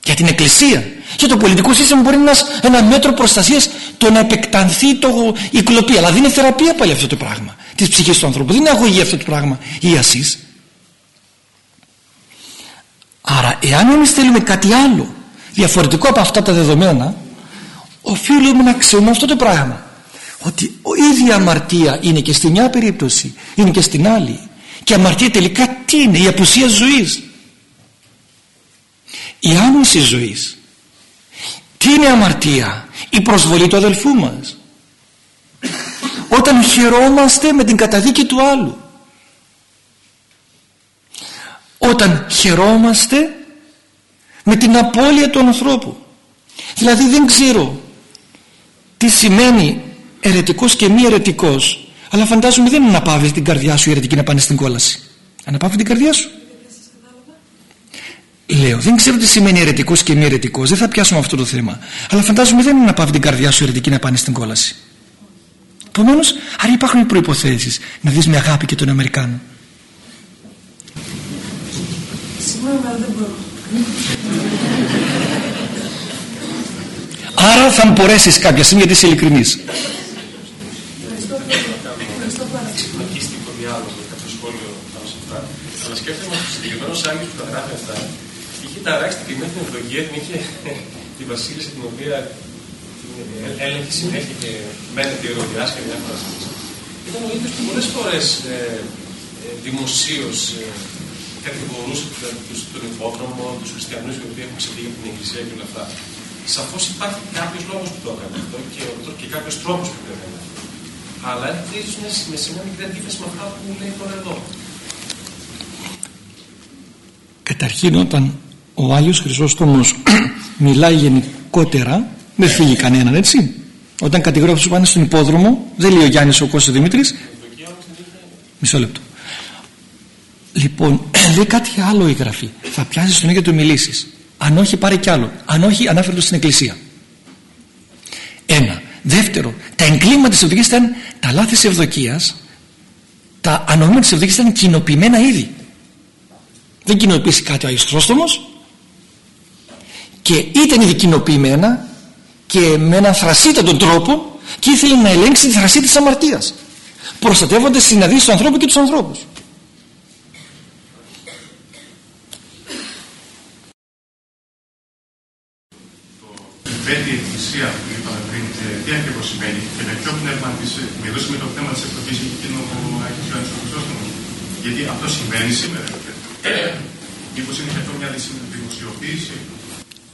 Για την εκκλησία. Και το πολιτικό σύστημα μπορεί να είναι ένα μέτρο προστασίας το να επεκτανθεί το, η κλοπή. Αλλά δεν είναι θεραπεία πάλι αυτό το πράγμα της ψυχής του ανθρώπου. Δεν είναι αγωγή αυτό το πράγμα. Ή ασύς. Άρα εάν εμείς θέλουμε κάτι άλλο διαφορετικό από αυτά τα δεδομένα οφείλουμε να ξέρουμε αυτό το πράγμα. Ότι η ίδια αμαρτία είναι και στη μια περίπτωση είναι και στην άλλη. Και αμαρτία τελικά τι είναι η απουσία ζωής. Η άνωση ζωής τι είναι αμαρτία; Η προσβολή του αδελφού μας. Όταν χαιρόμαστε με την καταδίκη του άλλου. Όταν χαιρόμαστε με την απώλεια του ανθρώπου. Δηλαδή δεν ξέρω τι σημαίνει ερετικός και μη ερετικός αλλά φαντάζομαι δεν είναι να πάβεις την καρδιά σου η ερετική να πάνε στην κόλαση. Αναπαύει την καρδιά σου Λέω, δεν ξέρω τι σημαίνει ερετικό και μη ερετικό, δεν θα πιάσουμε αυτό το θέμα. Αλλά φαντάζομαι δεν είναι να πάβει την καρδιά σου ερετική να πάνε στην κόλαση. Επομένως, άρα υπάρχουν προποθέσει να δεις με αγάπη και τον Αμερικάνο. Άρα θα μπορέσει κάποια στιγμή γιατί είσαι ειλικρινής. Αλλά σκέφτομαι ότι ο συγκεκριμένο Άγιο που τα γράφει αυτά είχε ταράξει την τιμή την ευλογία, την είχε τη Βασίλισσα την οποία έλεγχε συνέχεια και μένεται η ροδιάς και διάφορα Ήταν ο ίδιος που πολλές φορές ε, ε, δημοσίως ε, κατηγορούσε τον υπόδρομο, τους χριστιανούς οι οποίοι έχουν ξεφύγει από την Εκκλησία και όλα αυτά. Σαφώς υπάρχει κάποιος λόγος που το έκανε αυτό και, και κάποιος τρόπος που το έκανε αυτό. Αλλά έρχεται ίσω σε μια μικρή αντίθεση με αυτά που λέει τώρα εδώ. Καταρχήν όταν ο Άγιος Χρυσόστομος μιλάει γενικότερα δεν φύγει κανέναν έτσι. Όταν κατηγορεί πάνε στον υπόδρομο δεν λέει ο Γιάννης ο Κώστας Δημήτρης. Μισό λεπτό. Λοιπόν λέει κάτι άλλο η γραφή. Θα πιάσει στον ίδιο του μιλήσεις. αν όχι πάρει κι άλλο. Αν όχι ανάφερε στην εκκλησία. Ένα. Δεύτερο. Τα εγκλήματα της ευδοκίας ήταν τα λάθη της ευδοκίας. Τα ανομήματα της ευδοκίας ήταν κοινοποιημένα ήδη. Δεν κοινοποιήσει κάτι ο Άγιος Χρυσόστομος και ήταν ήδη κοινοποιημένα και με έναν θρασίτατο τρόπο και ήθελε να ελέγξει τη θρασί της αμαρτίας προστατεύοντας συναντήσεις του ανθρώπου και τους ανθρώπους πέτει εκκλησία που είπαμε πριν, τι ακριβώς σημαίνει; Και με ποιο πνεύμα της μιλούσε με το πνεύμα της εκδοχή και εκείνο που έχει ο Ιωάννη Γιατί αυτό συμβαίνει σήμερα. Μήπως είναι και αυτό μια δημοσιοποίηση.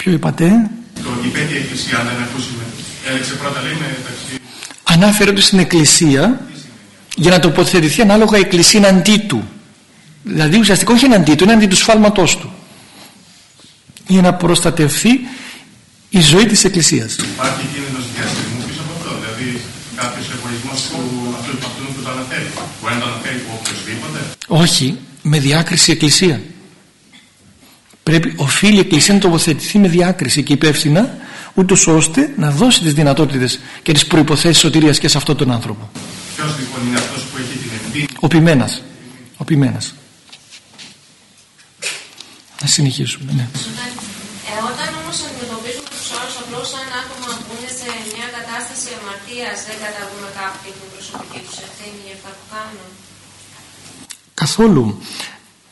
Ποιο είπατε; Το υπέτεια εκκλησία δεν ακούσουμε. Έλεξε πρώτα λέει μεταξύ. Ανάφερε ότι στην εκκλησία για να τοποθετηθεί ανάλογα η εκκλησία είναι αντί του. Δηλαδή ουσιαστικά όχι είναι αντί του, είναι αντί του σφάλματός του. Για να προστατευθεί η ζωή της Εκκλησίας. Υπάρχει κίνδυνος διαστημού πίσω από αυτό, δηλαδή κάποιος εγωισμός που αυτού, αυτού που το αναφέρει. Μπορεί να το αναφέρει οποιοδήποτε. Όχι, με διάκριση Εκκλησία. Πρέπει, οφείλει η Εκκλησία να τοποθετηθεί με διάκριση και υπεύθυνα, ούτως ώστε να δώσει τις δυνατότητες και τις προϋποθέσεις σωτηρίας και σε αυτόν τον άνθρωπο. Ποιος λοιπόν είναι αυτός που έχει την ευθύνη. Ο ποιμένας. Ο ποιμένας. Να συνεχίσουμε, ναι. Ε, όταν όμως αντιμετωπίζουμε τους άλλους απλώς σαν άτομα που είναι σε μια κατάσταση αμαρτίας δεν καταβούμε κάποιοι την προσωπική τους ευθύνη για αυτά που κάνουν. Καθόλου.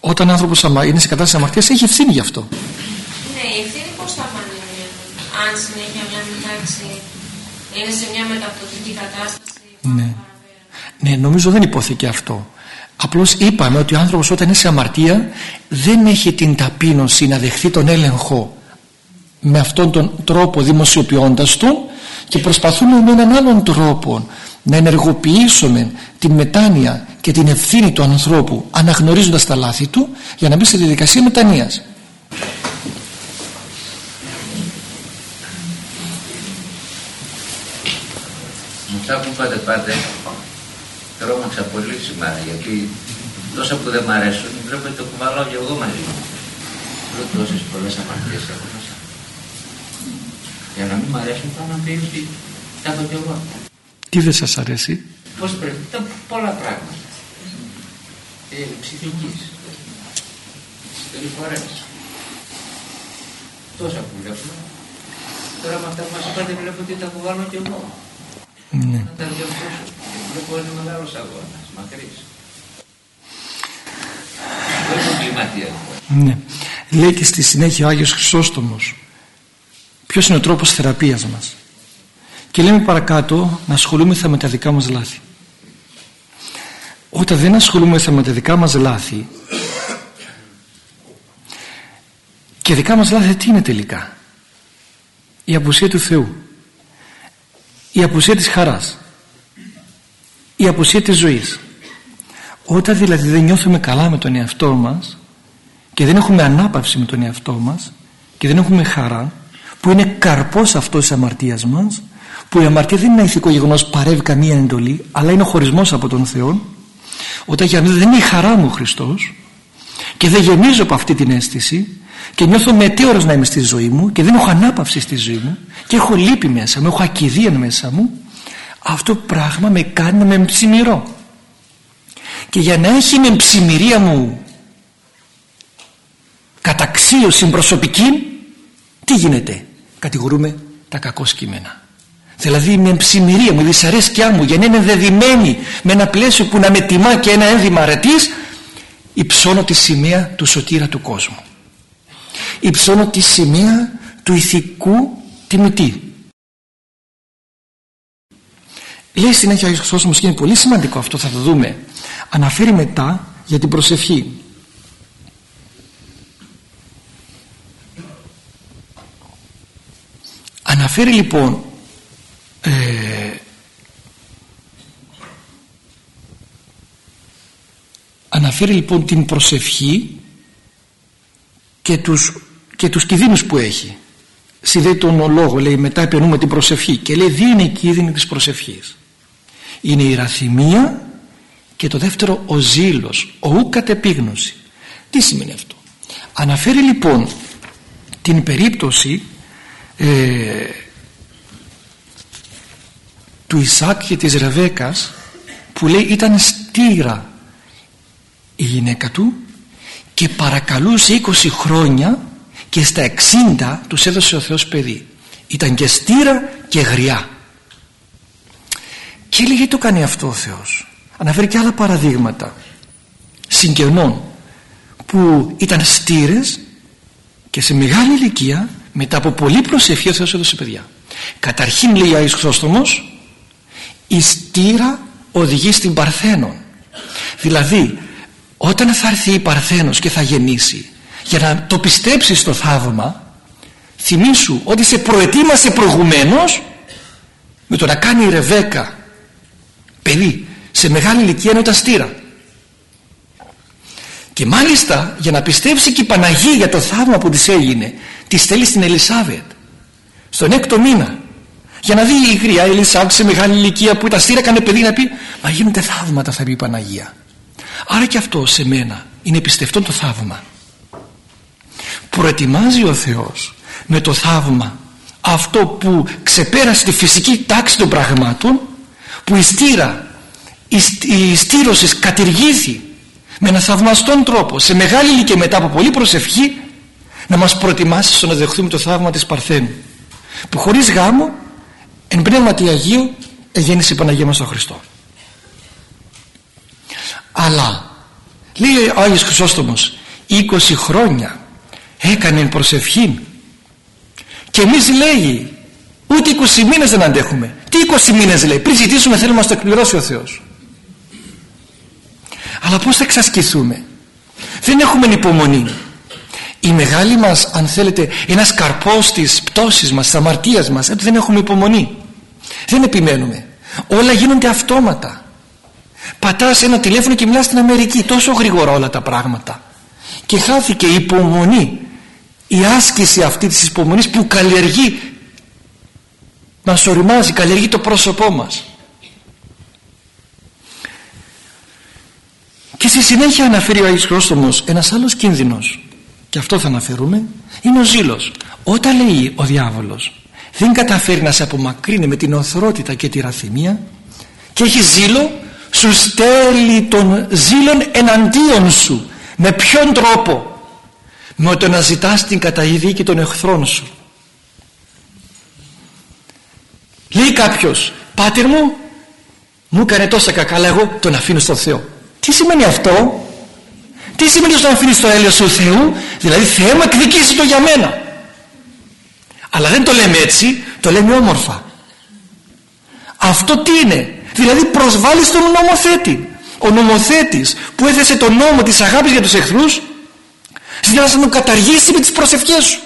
Όταν ο άνθρωπος είναι σε κατάσταση αμαρτίας έχει ευθύνη γι' αυτό. Ναι, η ευθύνη πώς θα φανεί αν συνέχεια μια μετάξη είναι σε μια μεταπτωτική κατάσταση. Ναι. ναι, νομίζω δεν υπόθηκε αυτό. Απλώς είπαμε ότι ο άνθρωπος όταν είναι σε αμαρτία δεν έχει την ταπείνωση να δεχθεί τον έλεγχο με αυτόν τον τρόπο δημοσιοποιώντας τον και προσπαθούμε με έναν άλλον τρόπο να ενεργοποιήσουμε την μετάνοια και την ευθύνη του ανθρώπου αναγνωρίζοντας τα λάθη του για να μπει στη διαδικασία μετανοίας. Αυτά που είπατε πάτε τρόμαξα πολύ σήμερα γιατί τόσα που δεν μ' αρέσουν βλέπετε το κουβαλάω και εγώ μαζί μου. Λέω τόσες πολλές αμαρτίες έχω μέσα. Για να μην μ' αρέσουν θα να πει ότι τα έχω κι εγώ. Τι δεν σας αρέσει; Πώς πρέπει, τα πολλά πράγματα. Ε, ψυχικής. Συμπεριφορές. Τόσα που βλέπουμε. Τώρα με αυτά που μας είπατε βλέπω ότι τα βγάλω κι εγώ. Ναι. Να τα διορθώσω. Βλέπω ένα μεγάλος αγώνας, μακρύς. Δεν είναι κλιματία. Ναι. Λέει και στη συνέχεια ο Άγιος Χρυσόστομος ποιος είναι ο τρόπος θεραπείας μας; Και λέμε παρακάτω να ασχολούμεθα με τα δικά μας λάθη. Όταν δεν ασχολούμεθα με τα δικά μας λάθη και δικά μας λάθη τι είναι τελικά; Η απουσία του Θεού. Η απουσία της χαράς. Η απουσία της ζωής. Όταν δηλαδή δεν νιώθουμε καλά με τον εαυτό μας και δεν έχουμε ανάπαυση με τον εαυτό μας και δεν έχουμε χαρά που είναι καρπός αυτός της αμαρτίας μας που η αμαρτία δεν είναι ένα ηθικό γεγονός παρεύει καμία εντολή αλλά είναι ο χωρισμός από τον Θεό όταν για μένα δεν είναι η χαρά μου ο Χριστός. Και δεν γεμίζω από αυτή την αίσθηση. Και νιώθω μετέωρος να είμαι στη ζωή μου και δεν έχω ανάπαυση στη ζωή μου. Και έχω λύπη μέσα μου, έχω ακιδεία μέσα μου. Αυτό πράγμα με κάνει να με ψημυρώ. Και για να έχει με ψημυρία μου καταξίωση προσωπική τι γίνεται; Κατηγορούμε τα κακό κείμενα δηλαδή με ψημυρία μου, η δυσαρέσκειά μου για να είναι δεδημένη με ένα πλαίσιο που να με τιμά και ένα ένδυμα αρετής υψώνω τη σημαία του σωτήρα του κόσμου. Υψώνω τη σημαία του ηθικού τιμητή. Λέει συνέχεια ο Χριστός και είναι πολύ σημαντικό αυτό θα το δούμε. Αναφέρει μετά για την προσευχή. Αναφέρει λοιπόν ε, αναφέρει λοιπόν την προσευχή και τους, και τους κινδύνους που έχει. Συνδέει τον λόγο λέει μετά επενούμε την προσευχή. Και λέει δύο είναι οι κίνδυνοι της προσευχής. Είναι η ραθυμία και το δεύτερο ο ζήλος ο ου κατεπίγνωση τι σημαίνει αυτό; Αναφέρει λοιπόν την περίπτωση ε, του Ισάκ και της Ρεβέκας που λέει ήταν στήρα η γυναίκα του και παρακαλούσε 20 χρόνια και στα 60 τους έδωσε ο Θεός παιδί. Ήταν και στήρα και γριά. Και λέει γιατί το κάνει αυτό ο Θεός αναφέρει και άλλα παραδείγματα συγγενών που ήταν στήρες και σε μεγάλη ηλικία μετά από πολλή προσευχή ο Θεός έδωσε παιδιά. Καταρχήν λέει ο Άγιος Χρυσόστομος η στήρα οδηγεί στην Παρθένο δηλαδή όταν θα έρθει η Παρθένος και θα γεννήσει για να το πιστέψεις το θαύμα θυμήσου ότι σε προετοίμασε προηγουμένως με το να κάνει η Ρεβέκα παιδί σε μεγάλη ηλικία ενώ ήταν στήρα. Και μάλιστα για να πιστέψει και η Παναγία για το θαύμα που της έγινε της στέλνει στην Ελισάβετ στον έκτο μήνα για να δει η γριά Ελισάβετ σε μεγάλη ηλικία που ήταν στήρα έκανε παιδί να πει μα γίνονται θαύματα θα πει η Παναγία. Άρα και αυτό σε μένα είναι πιστευτό το θαύμα. Προετοιμάζει ο Θεός με το θαύμα αυτό που ξεπέρασε τη φυσική τάξη των πραγμάτων που η στήρα η στήρωση κατηργήθη με ένα θαυμαστόν τρόπο σε μεγάλη ηλικία μετά από πολλή προσευχή να μας προετοιμάσει στο να δεχθούμε το θαύμα της Παρθένου που χωρίς γάμο εν πνεύματι Αγίου εγέννησε η Παναγία μας τον Χριστό. Αλλά λέει ο Άγιος Χρυσόστομος 20 χρόνια έκανε προσευχή και εμείς λέει ούτε 20 μήνες δεν αντέχουμε τι 20 μήνες λέει πριν ζητήσουμε θέλουμε να μας το εκπληρώσει ο Θεός αλλά πως θα εξασκηθούμε. Δεν έχουμε υπομονή. Η μεγάλη μας αν θέλετε ένας καρπός της πτώσης μας της αμαρτίας μας δεν έχουμε υπομονή δεν επιμένουμε. Όλα γίνονται αυτόματα. Πατάς ένα τηλέφωνο και μιλάς στην Αμερική. Τόσο γρήγορα όλα τα πράγματα. Και χάθηκε η υπομονή η άσκηση αυτή της υπομονής που καλλιεργεί μας οριμάζει, καλλιεργεί το πρόσωπό μας. Και στη συνέχεια αναφέρει ο Άγιος Χρόστομος ένας άλλος κίνδυνος. Και αυτό θα αναφέρουμε είναι ο ζήλος. Όταν λέει ο διάβολος δεν καταφέρει να σε απομακρύνει με την οθρότητα και τη ραθυμία και έχει ζήλο σου στέλνει τον ζήλων εναντίον σου. Με ποιον τρόπο; Με το να ζητάς την καταδίκη των εχθρών σου. Λέει κάποιος πάτερ μου μου έκανε τόσα κακά αλλά εγώ τον αφήνω στον Θεό τι σημαίνει αυτό; Τι σημαίνει να αφήνεις το έλεος του Θεού; Δηλαδή Θεέ μου εκδικήσει το για μένα αλλά δεν το λέμε έτσι το λέμε όμορφα. Αυτό τι είναι; Δηλαδή προσβάλλεις στον νομοθέτη. Ο νομοθέτης που έθεσε τον νόμο της αγάπης για τους εχθρούς ζητάς να τον καταργήσει με τις προσευχές σου.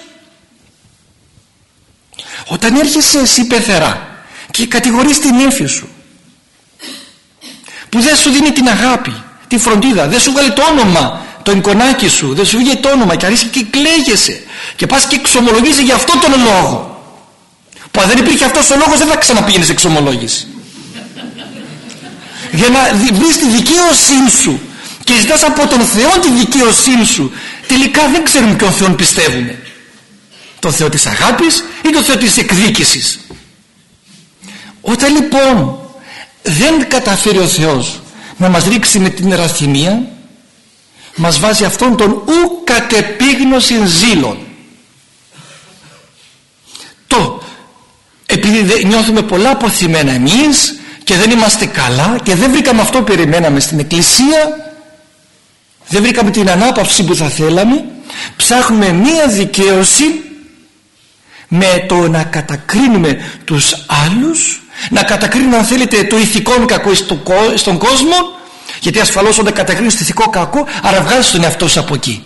Όταν έρχεσαι εσύ πεθερά και κατηγορείς την ύφη σου που δεν σου δίνει την αγάπη τη φροντίδα δεν σου βγάλει το όνομα το εικονάκι σου δεν σου βγει το όνομα και αρχίσει και κλαίγεσαι και πας και εξομολογείσαι για αυτό τον λόγο. Που αν δεν υπήρχε αυτός ο λόγος δεν θα ξαναπήγαινες εξομολόγηση. Για να βρεις τη δικαίωσή σου και ζητάς από τον Θεό τη δικαίωσή σου τελικά δεν ξέρουμε ποιον Θεό πιστεύουμε. Τον Θεό της αγάπης ή τον Θεό της εκδίκησης. Όταν λοιπόν δεν καταφέρει ο Θεός να μας ρίξει με την εραθυμία μας βάζει αυτόν τον ου κατεπίγνωση ζήλων. Το επειδή νιώθουμε πολλά αποθυμένα εμείς και δεν είμαστε καλά και δεν βρήκαμε αυτό που περιμέναμε στην εκκλησία δεν βρήκαμε την ανάπαυση που θα θέλαμε ψάχνουμε μία δικαίωση με το να κατακρίνουμε τους άλλους να κατακρίνουμε αν θέλετε το ηθικό κακό στον κόσμο γιατί ασφαλώς όταν κατακρίνεις το ηθικό κακό άρα βγάζεις τον εαυτό σου από εκεί.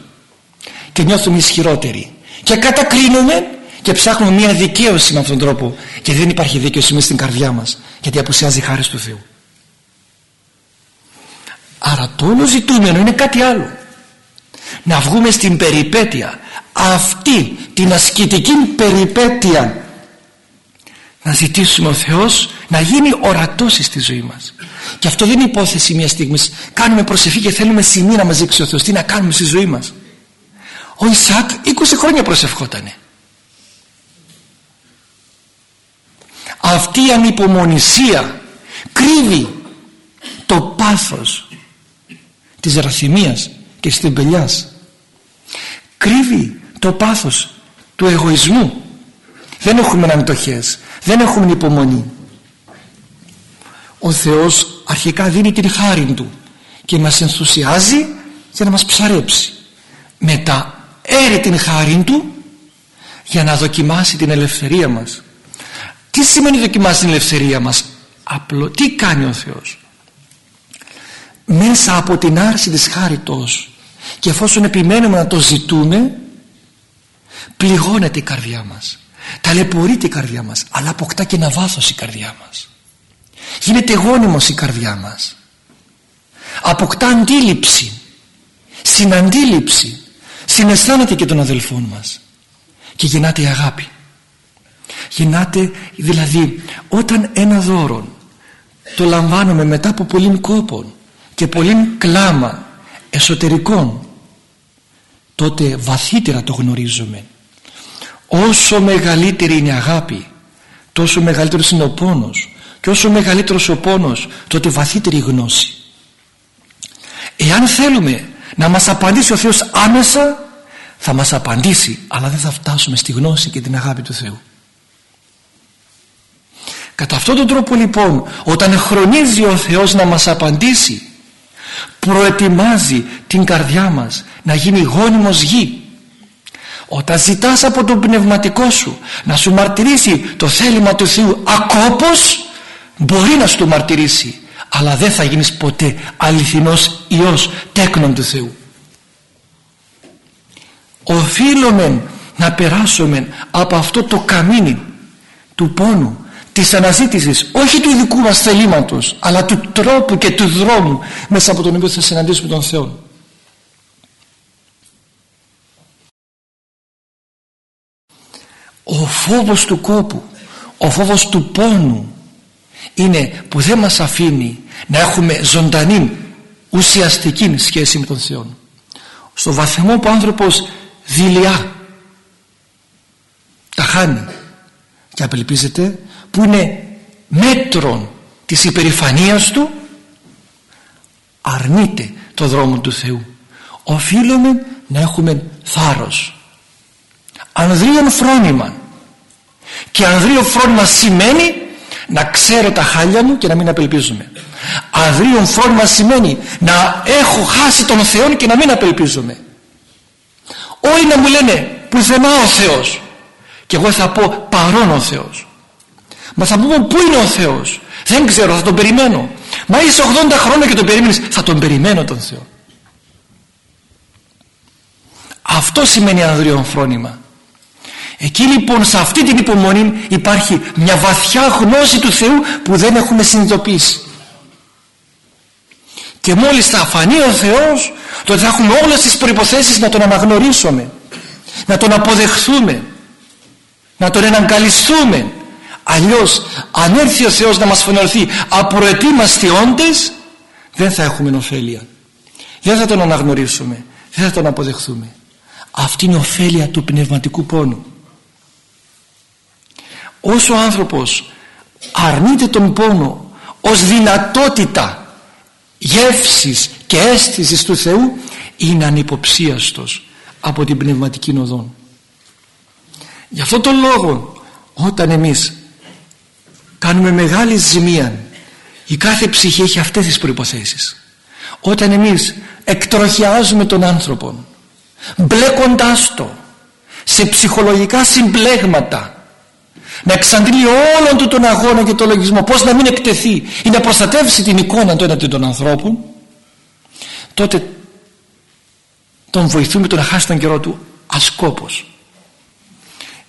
Και νιώθουμε ισχυρότεροι. Και κατακρίνουμε και ψάχνουμε μια δικαίωση με αυτόν τον τρόπο. Και δεν υπάρχει δικαίωση μέσα στην καρδιά μας γιατί απουσιάζει η χάρη του Θεού. Άρα το όλο ζητούμενο είναι κάτι άλλο. Να βγούμε στην περιπέτεια. Αυτή την ασκητική περιπέτεια. Να ζητήσουμε ο Θεός να γίνει ορατός στη ζωή μας και αυτό δεν είναι υπόθεση μιας στιγμής. Κάνουμε προσευχή και θέλουμε σημεία να μας δείξει ο Θεός. Τι να κάνουμε στη ζωή μας. Ο Ισάκ 20 χρόνια προσευχότανε. Αυτή η ανυπομονησία κρύβει το πάθος της ραθυμίας και της τεμπελιάς. Κρύβει το πάθος του εγωισμού. Δεν έχουμε αναμετοχές δεν έχουμε υπομονή ο Θεός αρχικά δίνει την χάρη Του και μας ενθουσιάζει για να μας ψαρέψει. Μετά έρει την χάρη Του για να δοκιμάσει την ελευθερία μας. Τι σημαίνει δοκιμάσει την ελευθερία μας; Απλό τι κάνει ο Θεός; Μέσα από την άρση της χάριτος και εφόσον επιμένουμε να το ζητούμε πληγώνεται η καρδιά μας ταλαιπωρείται η καρδιά μας αλλά αποκτά και ένα βάθος η καρδιά μας γίνεται γόνιμος η καρδιά μας. Αποκτά αντίληψη συναντήληψη συναισθάνεται και των αδελφών μας. Και γεννάται η αγάπη. Γεννάται δηλαδή όταν ένα δώρο το λαμβάνουμε μετά από πολύ κόπο και πολύ κλάμα εσωτερικών τότε βαθύτερα το γνωρίζουμε. Όσο μεγαλύτερη είναι η αγάπη τόσο μεγαλύτερος είναι ο πόνος και όσο μεγαλύτερος ο πόνος τότε βαθύτερη η γνώση. Εάν θέλουμε να μας απαντήσει ο Θεός άμεσα θα μας απαντήσει αλλά δεν θα φτάσουμε στη γνώση και την αγάπη του Θεού. Κατά αυτόν τον τρόπο λοιπόν όταν χρονίζει ο Θεός να μας απαντήσει προετοιμάζει την καρδιά μας να γίνει γόνιμος γη. Όταν ζητάς από τον πνευματικό σου να σου μαρτυρήσει το θέλημα του Θεού ακόπως μπορεί να σου το μαρτυρήσει αλλά δεν θα γίνεις ποτέ αληθινός Υιός τέκνον του Θεού. Οφείλουμε να περάσουμε από αυτό το καμίνι του πόνου της αναζήτησης όχι του δικού μας θελήματος αλλά του τρόπου και του δρόμου μέσα από τον οποίο θα συναντήσουμε τον Θεό. Ο φόβος του κόπου ο φόβος του πόνου είναι που δεν μας αφήνει να έχουμε ζωντανή ουσιαστική σχέση με τον Θεό στο βαθμό που ο άνθρωπος δειλιά τα χάνει και απελπίζεται που είναι μέτρον της υπερηφανίας του αρνείται το δρόμο του Θεού. Οφείλουμε να έχουμε θάρρος. Ανδρίον φρόνημα. Και ανδρείο φρόνημα σημαίνει να ξέρω τα χάλια μου και να μην απελπίζομαι. Ανδρίον φρόνημα σημαίνει να έχω χάσει τον Θεό και να μην απελπίζομαι. Όχι να μου λένε πουθενά ο Θεός και εγώ θα πω παρόν ο Θεός μα θα πούμε πού είναι ο Θεός δεν ξέρω θα τον περιμένω. Μα είσαι 80 χρόνια και τον περιμένεις θα τον περιμένω τον Θεό. Αυτό σημαίνει ανδρείον φρόνημα εκεί λοιπόν σε αυτή την υπομονή υπάρχει μια βαθιά γνώση του Θεού που δεν έχουμε συνειδητοποιήσει. Και μόλις θα φανεί ο Θεός τότε θα έχουμε όλες τις προϋποθέσεις να τον αναγνωρίσουμε να τον αποδεχθούμε να τον εναγκαλιστούμε. Αλλιώς αν έρθει ο Θεός να μας φωνελθεί απροετοίμαστοι όντες δεν θα έχουμε ωφέλεια. Δεν θα τον αναγνωρίσουμε δεν θα τον αποδεχθούμε. Αυτή είναι η ωφέλεια του πνευματικού πόνου όσο ο άνθρωπος αρνείται τον πόνο ως δυνατότητα γεύσης και αίσθησης του Θεού είναι ανυποψίαστος από την πνευματική οδόν. Γι' αυτό τον λόγο όταν εμείς κάνουμε μεγάλη ζημία η κάθε ψυχή έχει αυτές τις προϋποθέσεις. Όταν εμείς εκτροχιάζουμε τον άνθρωπο μπλέκοντάς το σε ψυχολογικά συμπλέγματα να εξαντλεί όλον του τον αγώνα και τον λογισμό. Πως να μην εκτεθεί. Ή να προστατεύσει την εικόνα του έναντι των ανθρώπων. Τότε τον βοηθούμε το να χάσει τον καιρό του ασκόπως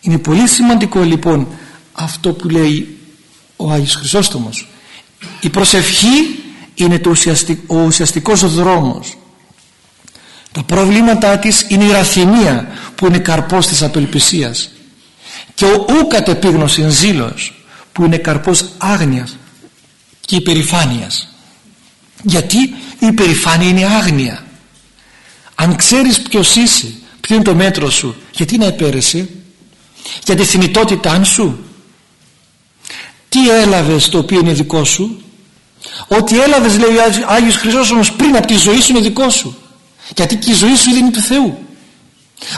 είναι πολύ σημαντικό λοιπόν αυτό που λέει ο Άγιος Χρυσόστομος. Η προσευχή είναι το ουσιαστικό, ο ουσιαστικός δρόμος. Τα προβλήματά της είναι η ραθυμία που είναι καρπός της απελπισίας και ο ου κατεπίγνωσιν ζήλος που είναι καρπός άγνοιας και υπερηφάνειας. Γιατί η υπερηφάνεια είναι άγνοια. Αν ξέρεις ποιος είσαι ποιο είναι το μέτρο σου γιατί να επέρεσαι; Για τη θνητότητά σου. Τι έλαβες το οποίο είναι δικό σου; Ότι έλαβες λέει ο Άγιος Χρυσόσομος πριν από τη ζωή σου είναι δικό σου. Γιατί και η ζωή σου είναι του Θεού.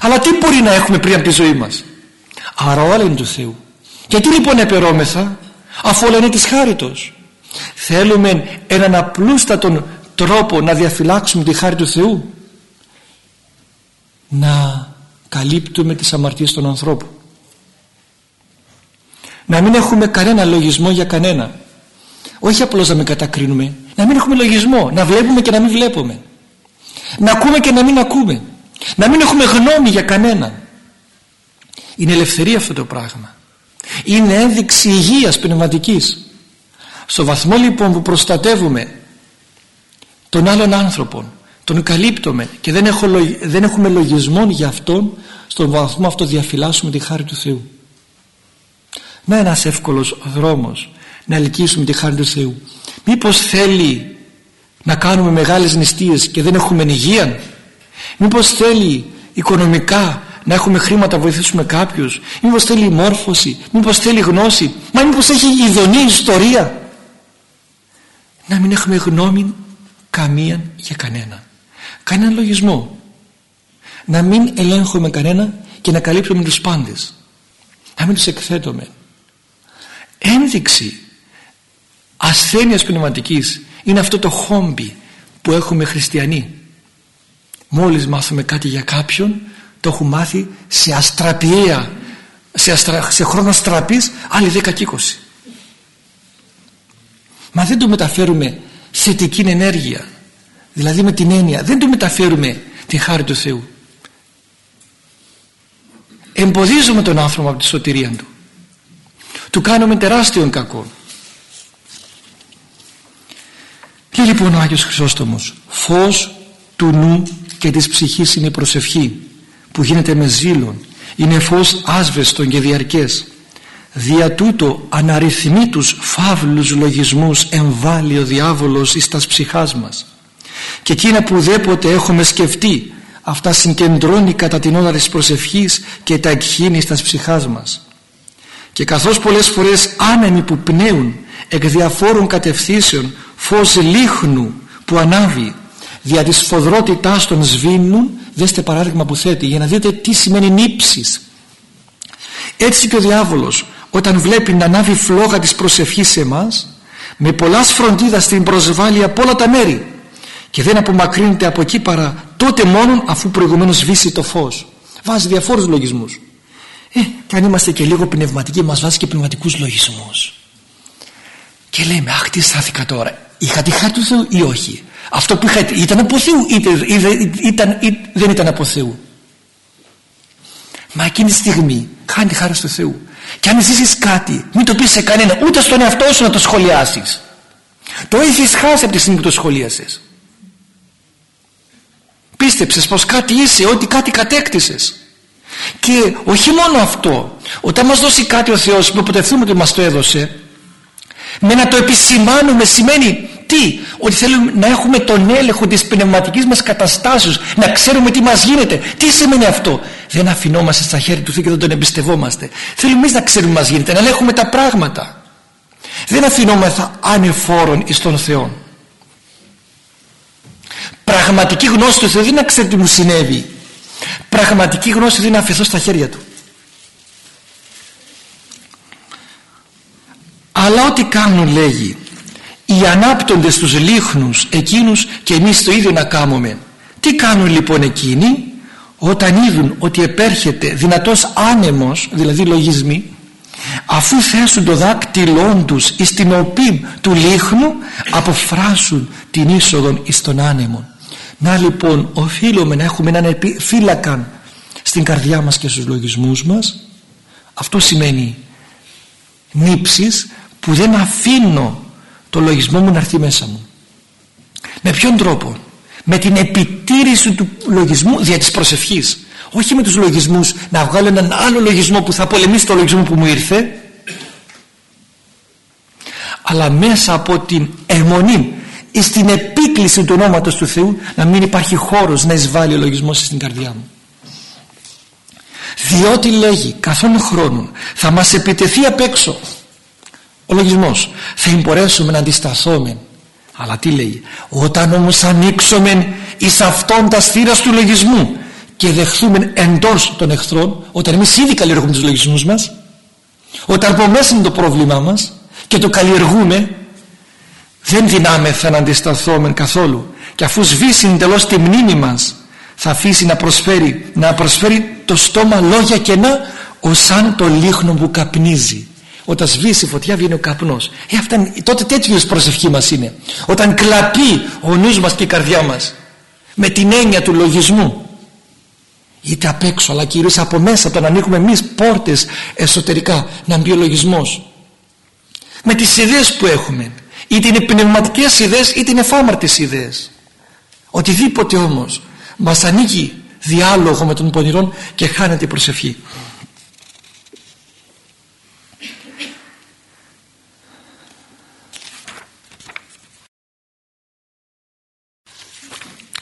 Αλλά τι μπορεί να έχουμε πριν από τη ζωή μας; Άρα όλα είναι του Θεού. Γιατί λοιπόν επερώμεθα αφού όλα είναι της χάριτος. Θέλουμε έναν απλούστατον τρόπο να διαφυλάξουμε τη χάρη του Θεού. Να καλύπτουμε τις αμαρτίες των ανθρώπων. Να μην έχουμε κανένα λογισμό για κανένα. Όχι απλώς να μην κατακρίνουμε. Να μην έχουμε λογισμό. Να βλέπουμε και να μην βλέπουμε. Να ακούμε και να μην ακούμε. Να μην έχουμε γνώμη για κανένα είναι ελευθερία αυτό το πράγμα. Είναι ένδειξη υγείας πνευματικής. Στο βαθμό λοιπόν που προστατεύουμε τον άλλον άνθρωπο τον καλύπτουμε και δεν, έχω, δεν έχουμε λογισμό για αυτόν στον βαθμό αυτό διαφυλάσσουμε τη χάρη του Θεού. Να ένας εύκολος δρόμος να ελκύσουμε τη χάρη του Θεού. Μήπως θέλει να κάνουμε μεγάλες νηστείες και δεν έχουμε υγεία; Μήπως θέλει οικονομικά να έχουμε χρήματα να βοηθήσουμε κάποιους. Μήπως θέλει μόρφωση μήπως θέλει γνώση μα μήπως έχει ειδονή ιστορία. Να μην έχουμε γνώμη καμία για κανένα κανένα λογισμό. Να μην ελέγχουμε κανένα και να καλύπτουμε τους πάντες. Να μην τους εκθέτουμε. Ένδειξη ασθένειας πνευματικής είναι αυτό το χόμπι που έχουμε χριστιανοί. Μόλις μάθουμε κάτι για κάποιον το έχουμε μάθει σε αστραπιαία σε, αστρα, σε χρόνο αστραπής άλλοι δέκα και μα δεν το μεταφέρουμε θετική ενέργεια. Δηλαδή με την έννοια δεν το μεταφέρουμε τη χάρη του Θεού. Εμποδίζουμε τον άνθρωπο από τη σωτηρία του. Του κάνουμε τεράστιο κακό. Και λοιπόν ο Άγιος Χρυσόστομος φως του νου και της ψυχής είναι η προσευχή που γίνεται με ζήλον είναι φως άσβεστον και διαρκές. Δια τούτο αναριθμεί τους φαύλους λογισμούς εμβάλλει ο διάβολος εις τας ψυχάς μας. Και εκείνα που δέποτε έχουμε σκεφτεί αυτά συγκεντρώνει κατά την ώρα της προσευχής και τα εκχύνει στα ψυχάς μας. Και καθώς πολλές φορές άνεμοι που πνέουν εκ διαφόρων κατευθύνσεων φως λίχνου που ανάβει δια της φοδρότητάς των σβήνουν δέστε παράδειγμα που θέτει για να δείτε τι σημαίνει νύψης έτσι και ο διάβολος όταν βλέπει να ανάβει φλόγα της προσευχής σε εμάς με πολλά φροντίδα στην προσβάλλει από όλα τα μέρη και δεν απομακρύνεται από εκεί παρά τότε μόνο αφού προηγουμένως σβήσει το φως. Βάζει διαφόρους λογισμούς. Ε, και αν είμαστε και λίγο πνευματικοί μας βάζει και πνευματικούς λογισμούς. Και λέμε αχ τι στάθηκα τώρα είχα τη χάρη του Θεού ή όχι; Αυτό που είχα ήταν από Θεού ή, ήταν, ή δεν ήταν από Θεού; Μα εκείνη τη στιγμή χάνει τη χάρη του Θεού. Και αν ζήσεις κάτι μην το πεις σε κανένα ούτε στον εαυτό σου να το σχολιάσεις. Το έχεις χάσει από τη στιγμή που το σχολίασες. Πίστεψες πως κάτι είσαι ότι κάτι κατέκτησες. Και όχι μόνο αυτό όταν μας δώσει κάτι ο Θεός που υποτεθούμε ότι μας το έδωσε με να το επισημάνουμε σημαίνει τι; Ότι θέλουμε να έχουμε τον έλεγχο της πνευματικής μας καταστάσεως να ξέρουμε τι μας γίνεται. Τι σημαίνει αυτό; Δεν αφινόμαστε στα χέρια του Θεού και δεν τον εμπιστευόμαστε. Θέλουμε εμείς να ξέρουμε τι μας γίνεται να ελέγχουμε τα πράγματα. Δεν αφινόμαστε ανεφόρον εις τον Θεό πραγματική γνώση του Θεού δεν είναι να ξέρει τι μου συνέβη. Πραγματική γνώση δεν είναι να αφαιθώ στα χέρια του αλλά ό,τι κάνουν λέγει οι ανάπτοντες τους λίχνους εκείνους και εμείς το ίδιο να κάνουμε τι κάνουν λοιπόν εκείνοι; Όταν είδουν ότι επέρχεται δυνατός άνεμος δηλαδή λογισμοί αφού θέσουν το δάκτυλό τους εις την οπή του λίχνου αποφράσουν την είσοδο εις τον άνεμο να λοιπόν οφείλουμε να έχουμε έναν φύλακα στην καρδιά μας και στους λογισμούς μας. Αυτό σημαίνει νύψεις που δεν αφήνω το λογισμό μου να έρθει μέσα μου. Με ποιον τρόπο; Με την επιτήρηση του λογισμού δια της προσευχής. Όχι με τους λογισμούς να βγάλω έναν άλλο λογισμό που θα πολεμήσει το λογισμό που μου ήρθε αλλά μέσα από την αιμονή στην επίκληση του ονόματος του Θεού να μην υπάρχει χώρος να εισβάλλει ο λογισμός στην καρδιά μου. Διότι λέγει καθόλου χρόνου θα μας επιτεθεί απ' έξω ο λογισμός. Θα μπορέσουμε να αντισταθούμε. Αλλά τι λέει. Όταν όμως ανοίξουμε εις αυτόν τα στήρα του λογισμού και δεχθούμε εντός των εχθρών όταν εμείς ήδη καλλιεργούμε τους λογισμούς μας όταν από μέσα είναι το πρόβλημά μας και το καλλιεργούμε δεν δυνάμεθα να αντισταθούμε καθόλου. Και αφού σβήσει εντελώς τη μνήμη μας θα αφήσει να προσφέρει, να προσφέρει το στόμα λόγια κενά ως σαν το λίχνο που καπνίζει όταν σβήσει η φωτιά βγαίνει ο καπνός. Ε, αυτά, τότε τέτοιου προσευχή μας είναι. Όταν κλαπεί ο νους μας και η καρδιά μας. Με την έννοια του λογισμού. Είτε απ' έξω αλλά κυρίως από μέσα όταν ανοίγουμε εμείς πόρτες εσωτερικά να μπει ο λογισμός. Με τις ιδέες που έχουμε. Είτε είναι πνευματικές ιδέες είτε είναι φάμαρτες ιδέες. Οτιδήποτε όμως μας ανοίγει διάλογο με τον πονηρόν και χάνεται η προσευχή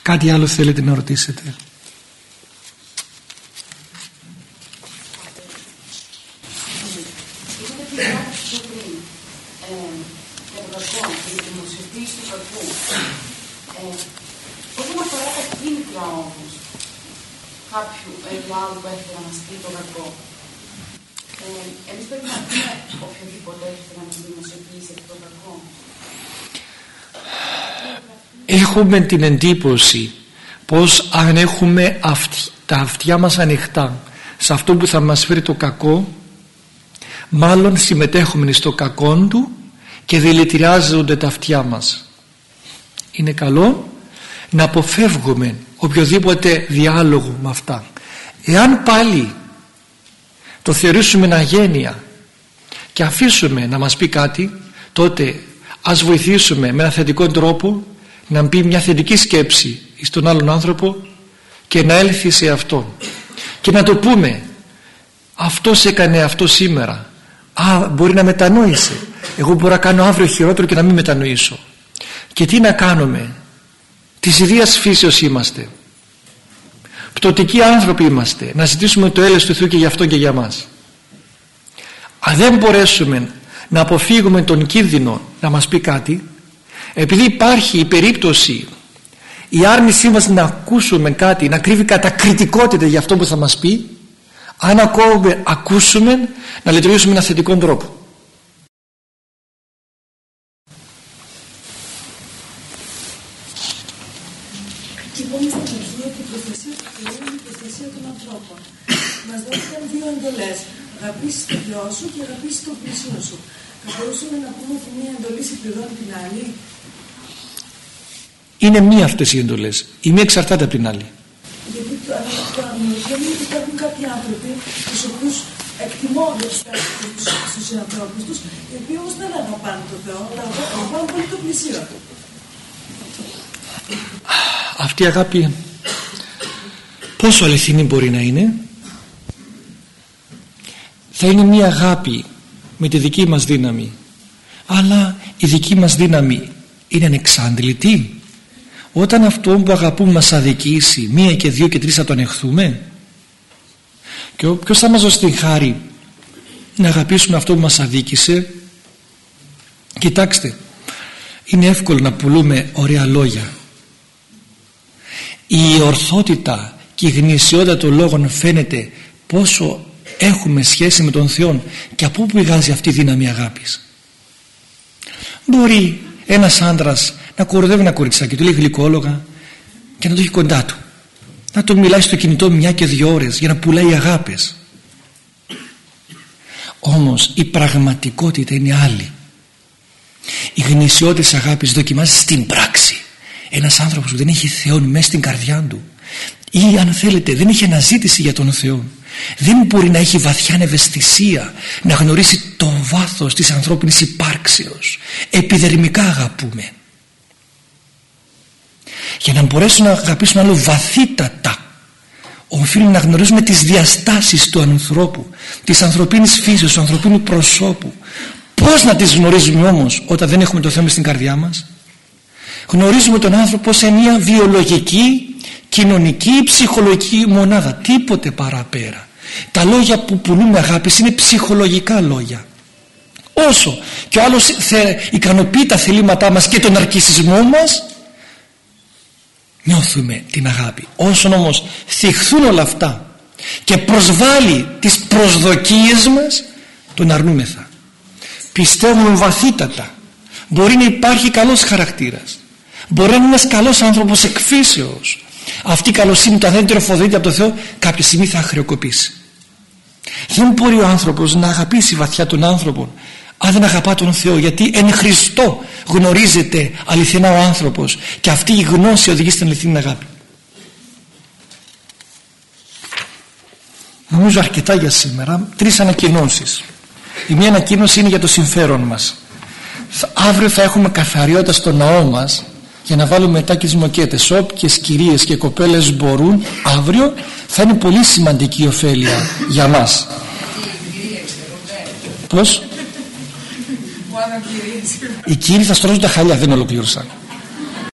Κάτι άλλο θέλετε να ρωτήσετε; κάποιου άλλου που έρχεται να μας πει το κακό. Ε, εμείς πρέπει να πούμε οποιοδήποτε έρχεται να μας δημοσιοποιήσει το κακό. Έχουμε την εντύπωση πως αν έχουμε τα αυτιά μας ανοιχτά σε αυτό που θα μας φέρει το κακό μάλλον συμμετέχουμε στο κακό του και δηλητηριάζονται τα αυτιά μας. Είναι καλό να αποφεύγουμε οποιοδήποτε διάλογο με αυτά. Εάν πάλι το θεωρήσουμε αγένεια και αφήσουμε να μας πει κάτι τότε ας βοηθήσουμε με ένα θετικό τρόπο να μπει μια θετική σκέψη στον άλλον άνθρωπο και να έλθει σε αυτό και να το πούμε αυτός έκανε αυτό σήμερα. Α μπορεί να μετανόησε εγώ μπορώ να κάνω αύριο χειρότερο και να μην μετανοήσω. Και τι να κάνουμε. Της ιδίας φύσεως είμαστε. Πτωτικοί άνθρωποι είμαστε. Να ζητήσουμε το έλεος του Θεού και για αυτό και για μας αν δεν μπορέσουμε να αποφύγουμε τον κίνδυνο να μας πει κάτι επειδή υπάρχει η περίπτωση η άρνησή μας να ακούσουμε κάτι να κρύβει κατακριτικότητα για αυτό που θα μας πει αν ακόμα ακούσουμε να λειτουργήσουμε με ένα θετικό τρόπο Είπαμε στην αρχή ότι η προστασία του Θεού είναι η προστασία των ανθρώπων. Μας δόθηκαν δύο εντολές. Αγαπήσεις τον Θεό σου και αγαπήσεις τον πλησίο σου. Θα μπορούσαμε να πούμε ότι μία εντολή συμπληρώνει την άλλη. Είναι μία αυτές οι εντολές. Η μία εξαρτάται από την άλλη. Γιατί το αναλογία είναι ότι υπάρχουν κάποιοι άνθρωποι, τους οποίους εκτιμώ στου συνανθρώπου τους, οι οποίοι όμως δεν αγαπάνε τον Θεό, αλλά αγαπάνε πολύ το πλησίο του. αυτή η αγάπη πόσο αληθινή μπορεί να είναι; Θα είναι μια αγάπη με τη δική μας δύναμη. Αλλά η δική μας δύναμη είναι ανεξάντλητη όταν αυτό που αγαπούμε μας αδικήσει μία και δύο και τρεις θα τον εχθούμε; Και ποιος θα μας δώσει την χάρη να αγαπήσουμε αυτό που μας αδίκησε; Κοιτάξτε είναι εύκολο να πουλούμε ωραία λόγια. Η ορθότητα και η γνησιότητα των λόγων φαίνεται πόσο έχουμε σχέση με τον Θεό και από πού πηγάζει αυτή η δύναμη αγάπης. Μπορεί ένας άντρας να κοροδεύει ένα κοριτσάκι του λέει γλυκόλογα και να το έχει κοντά του. Να το μιλάει στο κινητό μια και δύο ώρες για να πουλάει αγάπες. Όμως η πραγματικότητα είναι άλλη. Η γνησιότητα της αγάπης δοκιμάζει στην πράξη. Ένας άνθρωπος που δεν έχει Θεό μέσα στην καρδιά του ή αν θέλετε δεν έχει αναζήτηση για τον Θεό δεν μπορεί να έχει βαθιά ευαισθησία να γνωρίσει το βάθος της ανθρώπινης υπάρξεως. Επιδερμικά αγαπούμε για να μπορέσουμε να αγαπήσουμε άλλο βαθύτατα. Οφείλουμε να γνωρίζουμε τις διαστάσεις του ανθρώπου της ανθρωπίνης φύσης, του ανθρωπίνου προσώπου. Πως να τις γνωρίζουμε όμως όταν δεν έχουμε το θέμα στην καρδιά μας; Γνωρίζουμε τον άνθρωπο σε μια βιολογική κοινωνική ψυχολογική μονάδα. Τίποτε παραπέρα. Τα λόγια που πουλούμε αγάπης είναι ψυχολογικά λόγια. Όσο και ο άλλος ικανοποιεί τα θελήματά μας και τον αρκισισμό μας νιώθουμε την αγάπη. Όσον όμως θυχθούν όλα αυτά και προσβάλλει τις προσδοκίες μας τον αρνούμεθα. Πιστεύουμε βαθύτατα. Μπορεί να υπάρχει καλός χαρακτήρας. Μπορεί να είναι ένας καλός άνθρωπος εκφύσεως. Αυτή η καλοσύνη του αν δεν τροφοδοτείται από το Θεό κάποια στιγμή θα χρεοκοπήσει. Δεν μπορεί ο άνθρωπος να αγαπήσει βαθιά τον άνθρωπο αν δεν αγαπά τον Θεό γιατί εν Χριστώ γνωρίζεται αληθινά ο άνθρωπος και αυτή η γνώση οδηγεί στην αληθινή αγάπη. Νομίζω αρκετά για σήμερα. Τρεις ανακοινώσεις. Η μία ανακοίνωση είναι για το συμφέρον μας. Αύριο θα έχουμε καθαριότητα στο ναό μας για να βάλουμε μετά και τις μοκέτες. Όποιες κυρίες και κοπέλες μπορούν αύριο θα είναι πολύ σημαντική η ωφέλεια για μας. Πως οι κύριοι θα στρώσουν τα χαλιά δεν ολοκλήρωσαν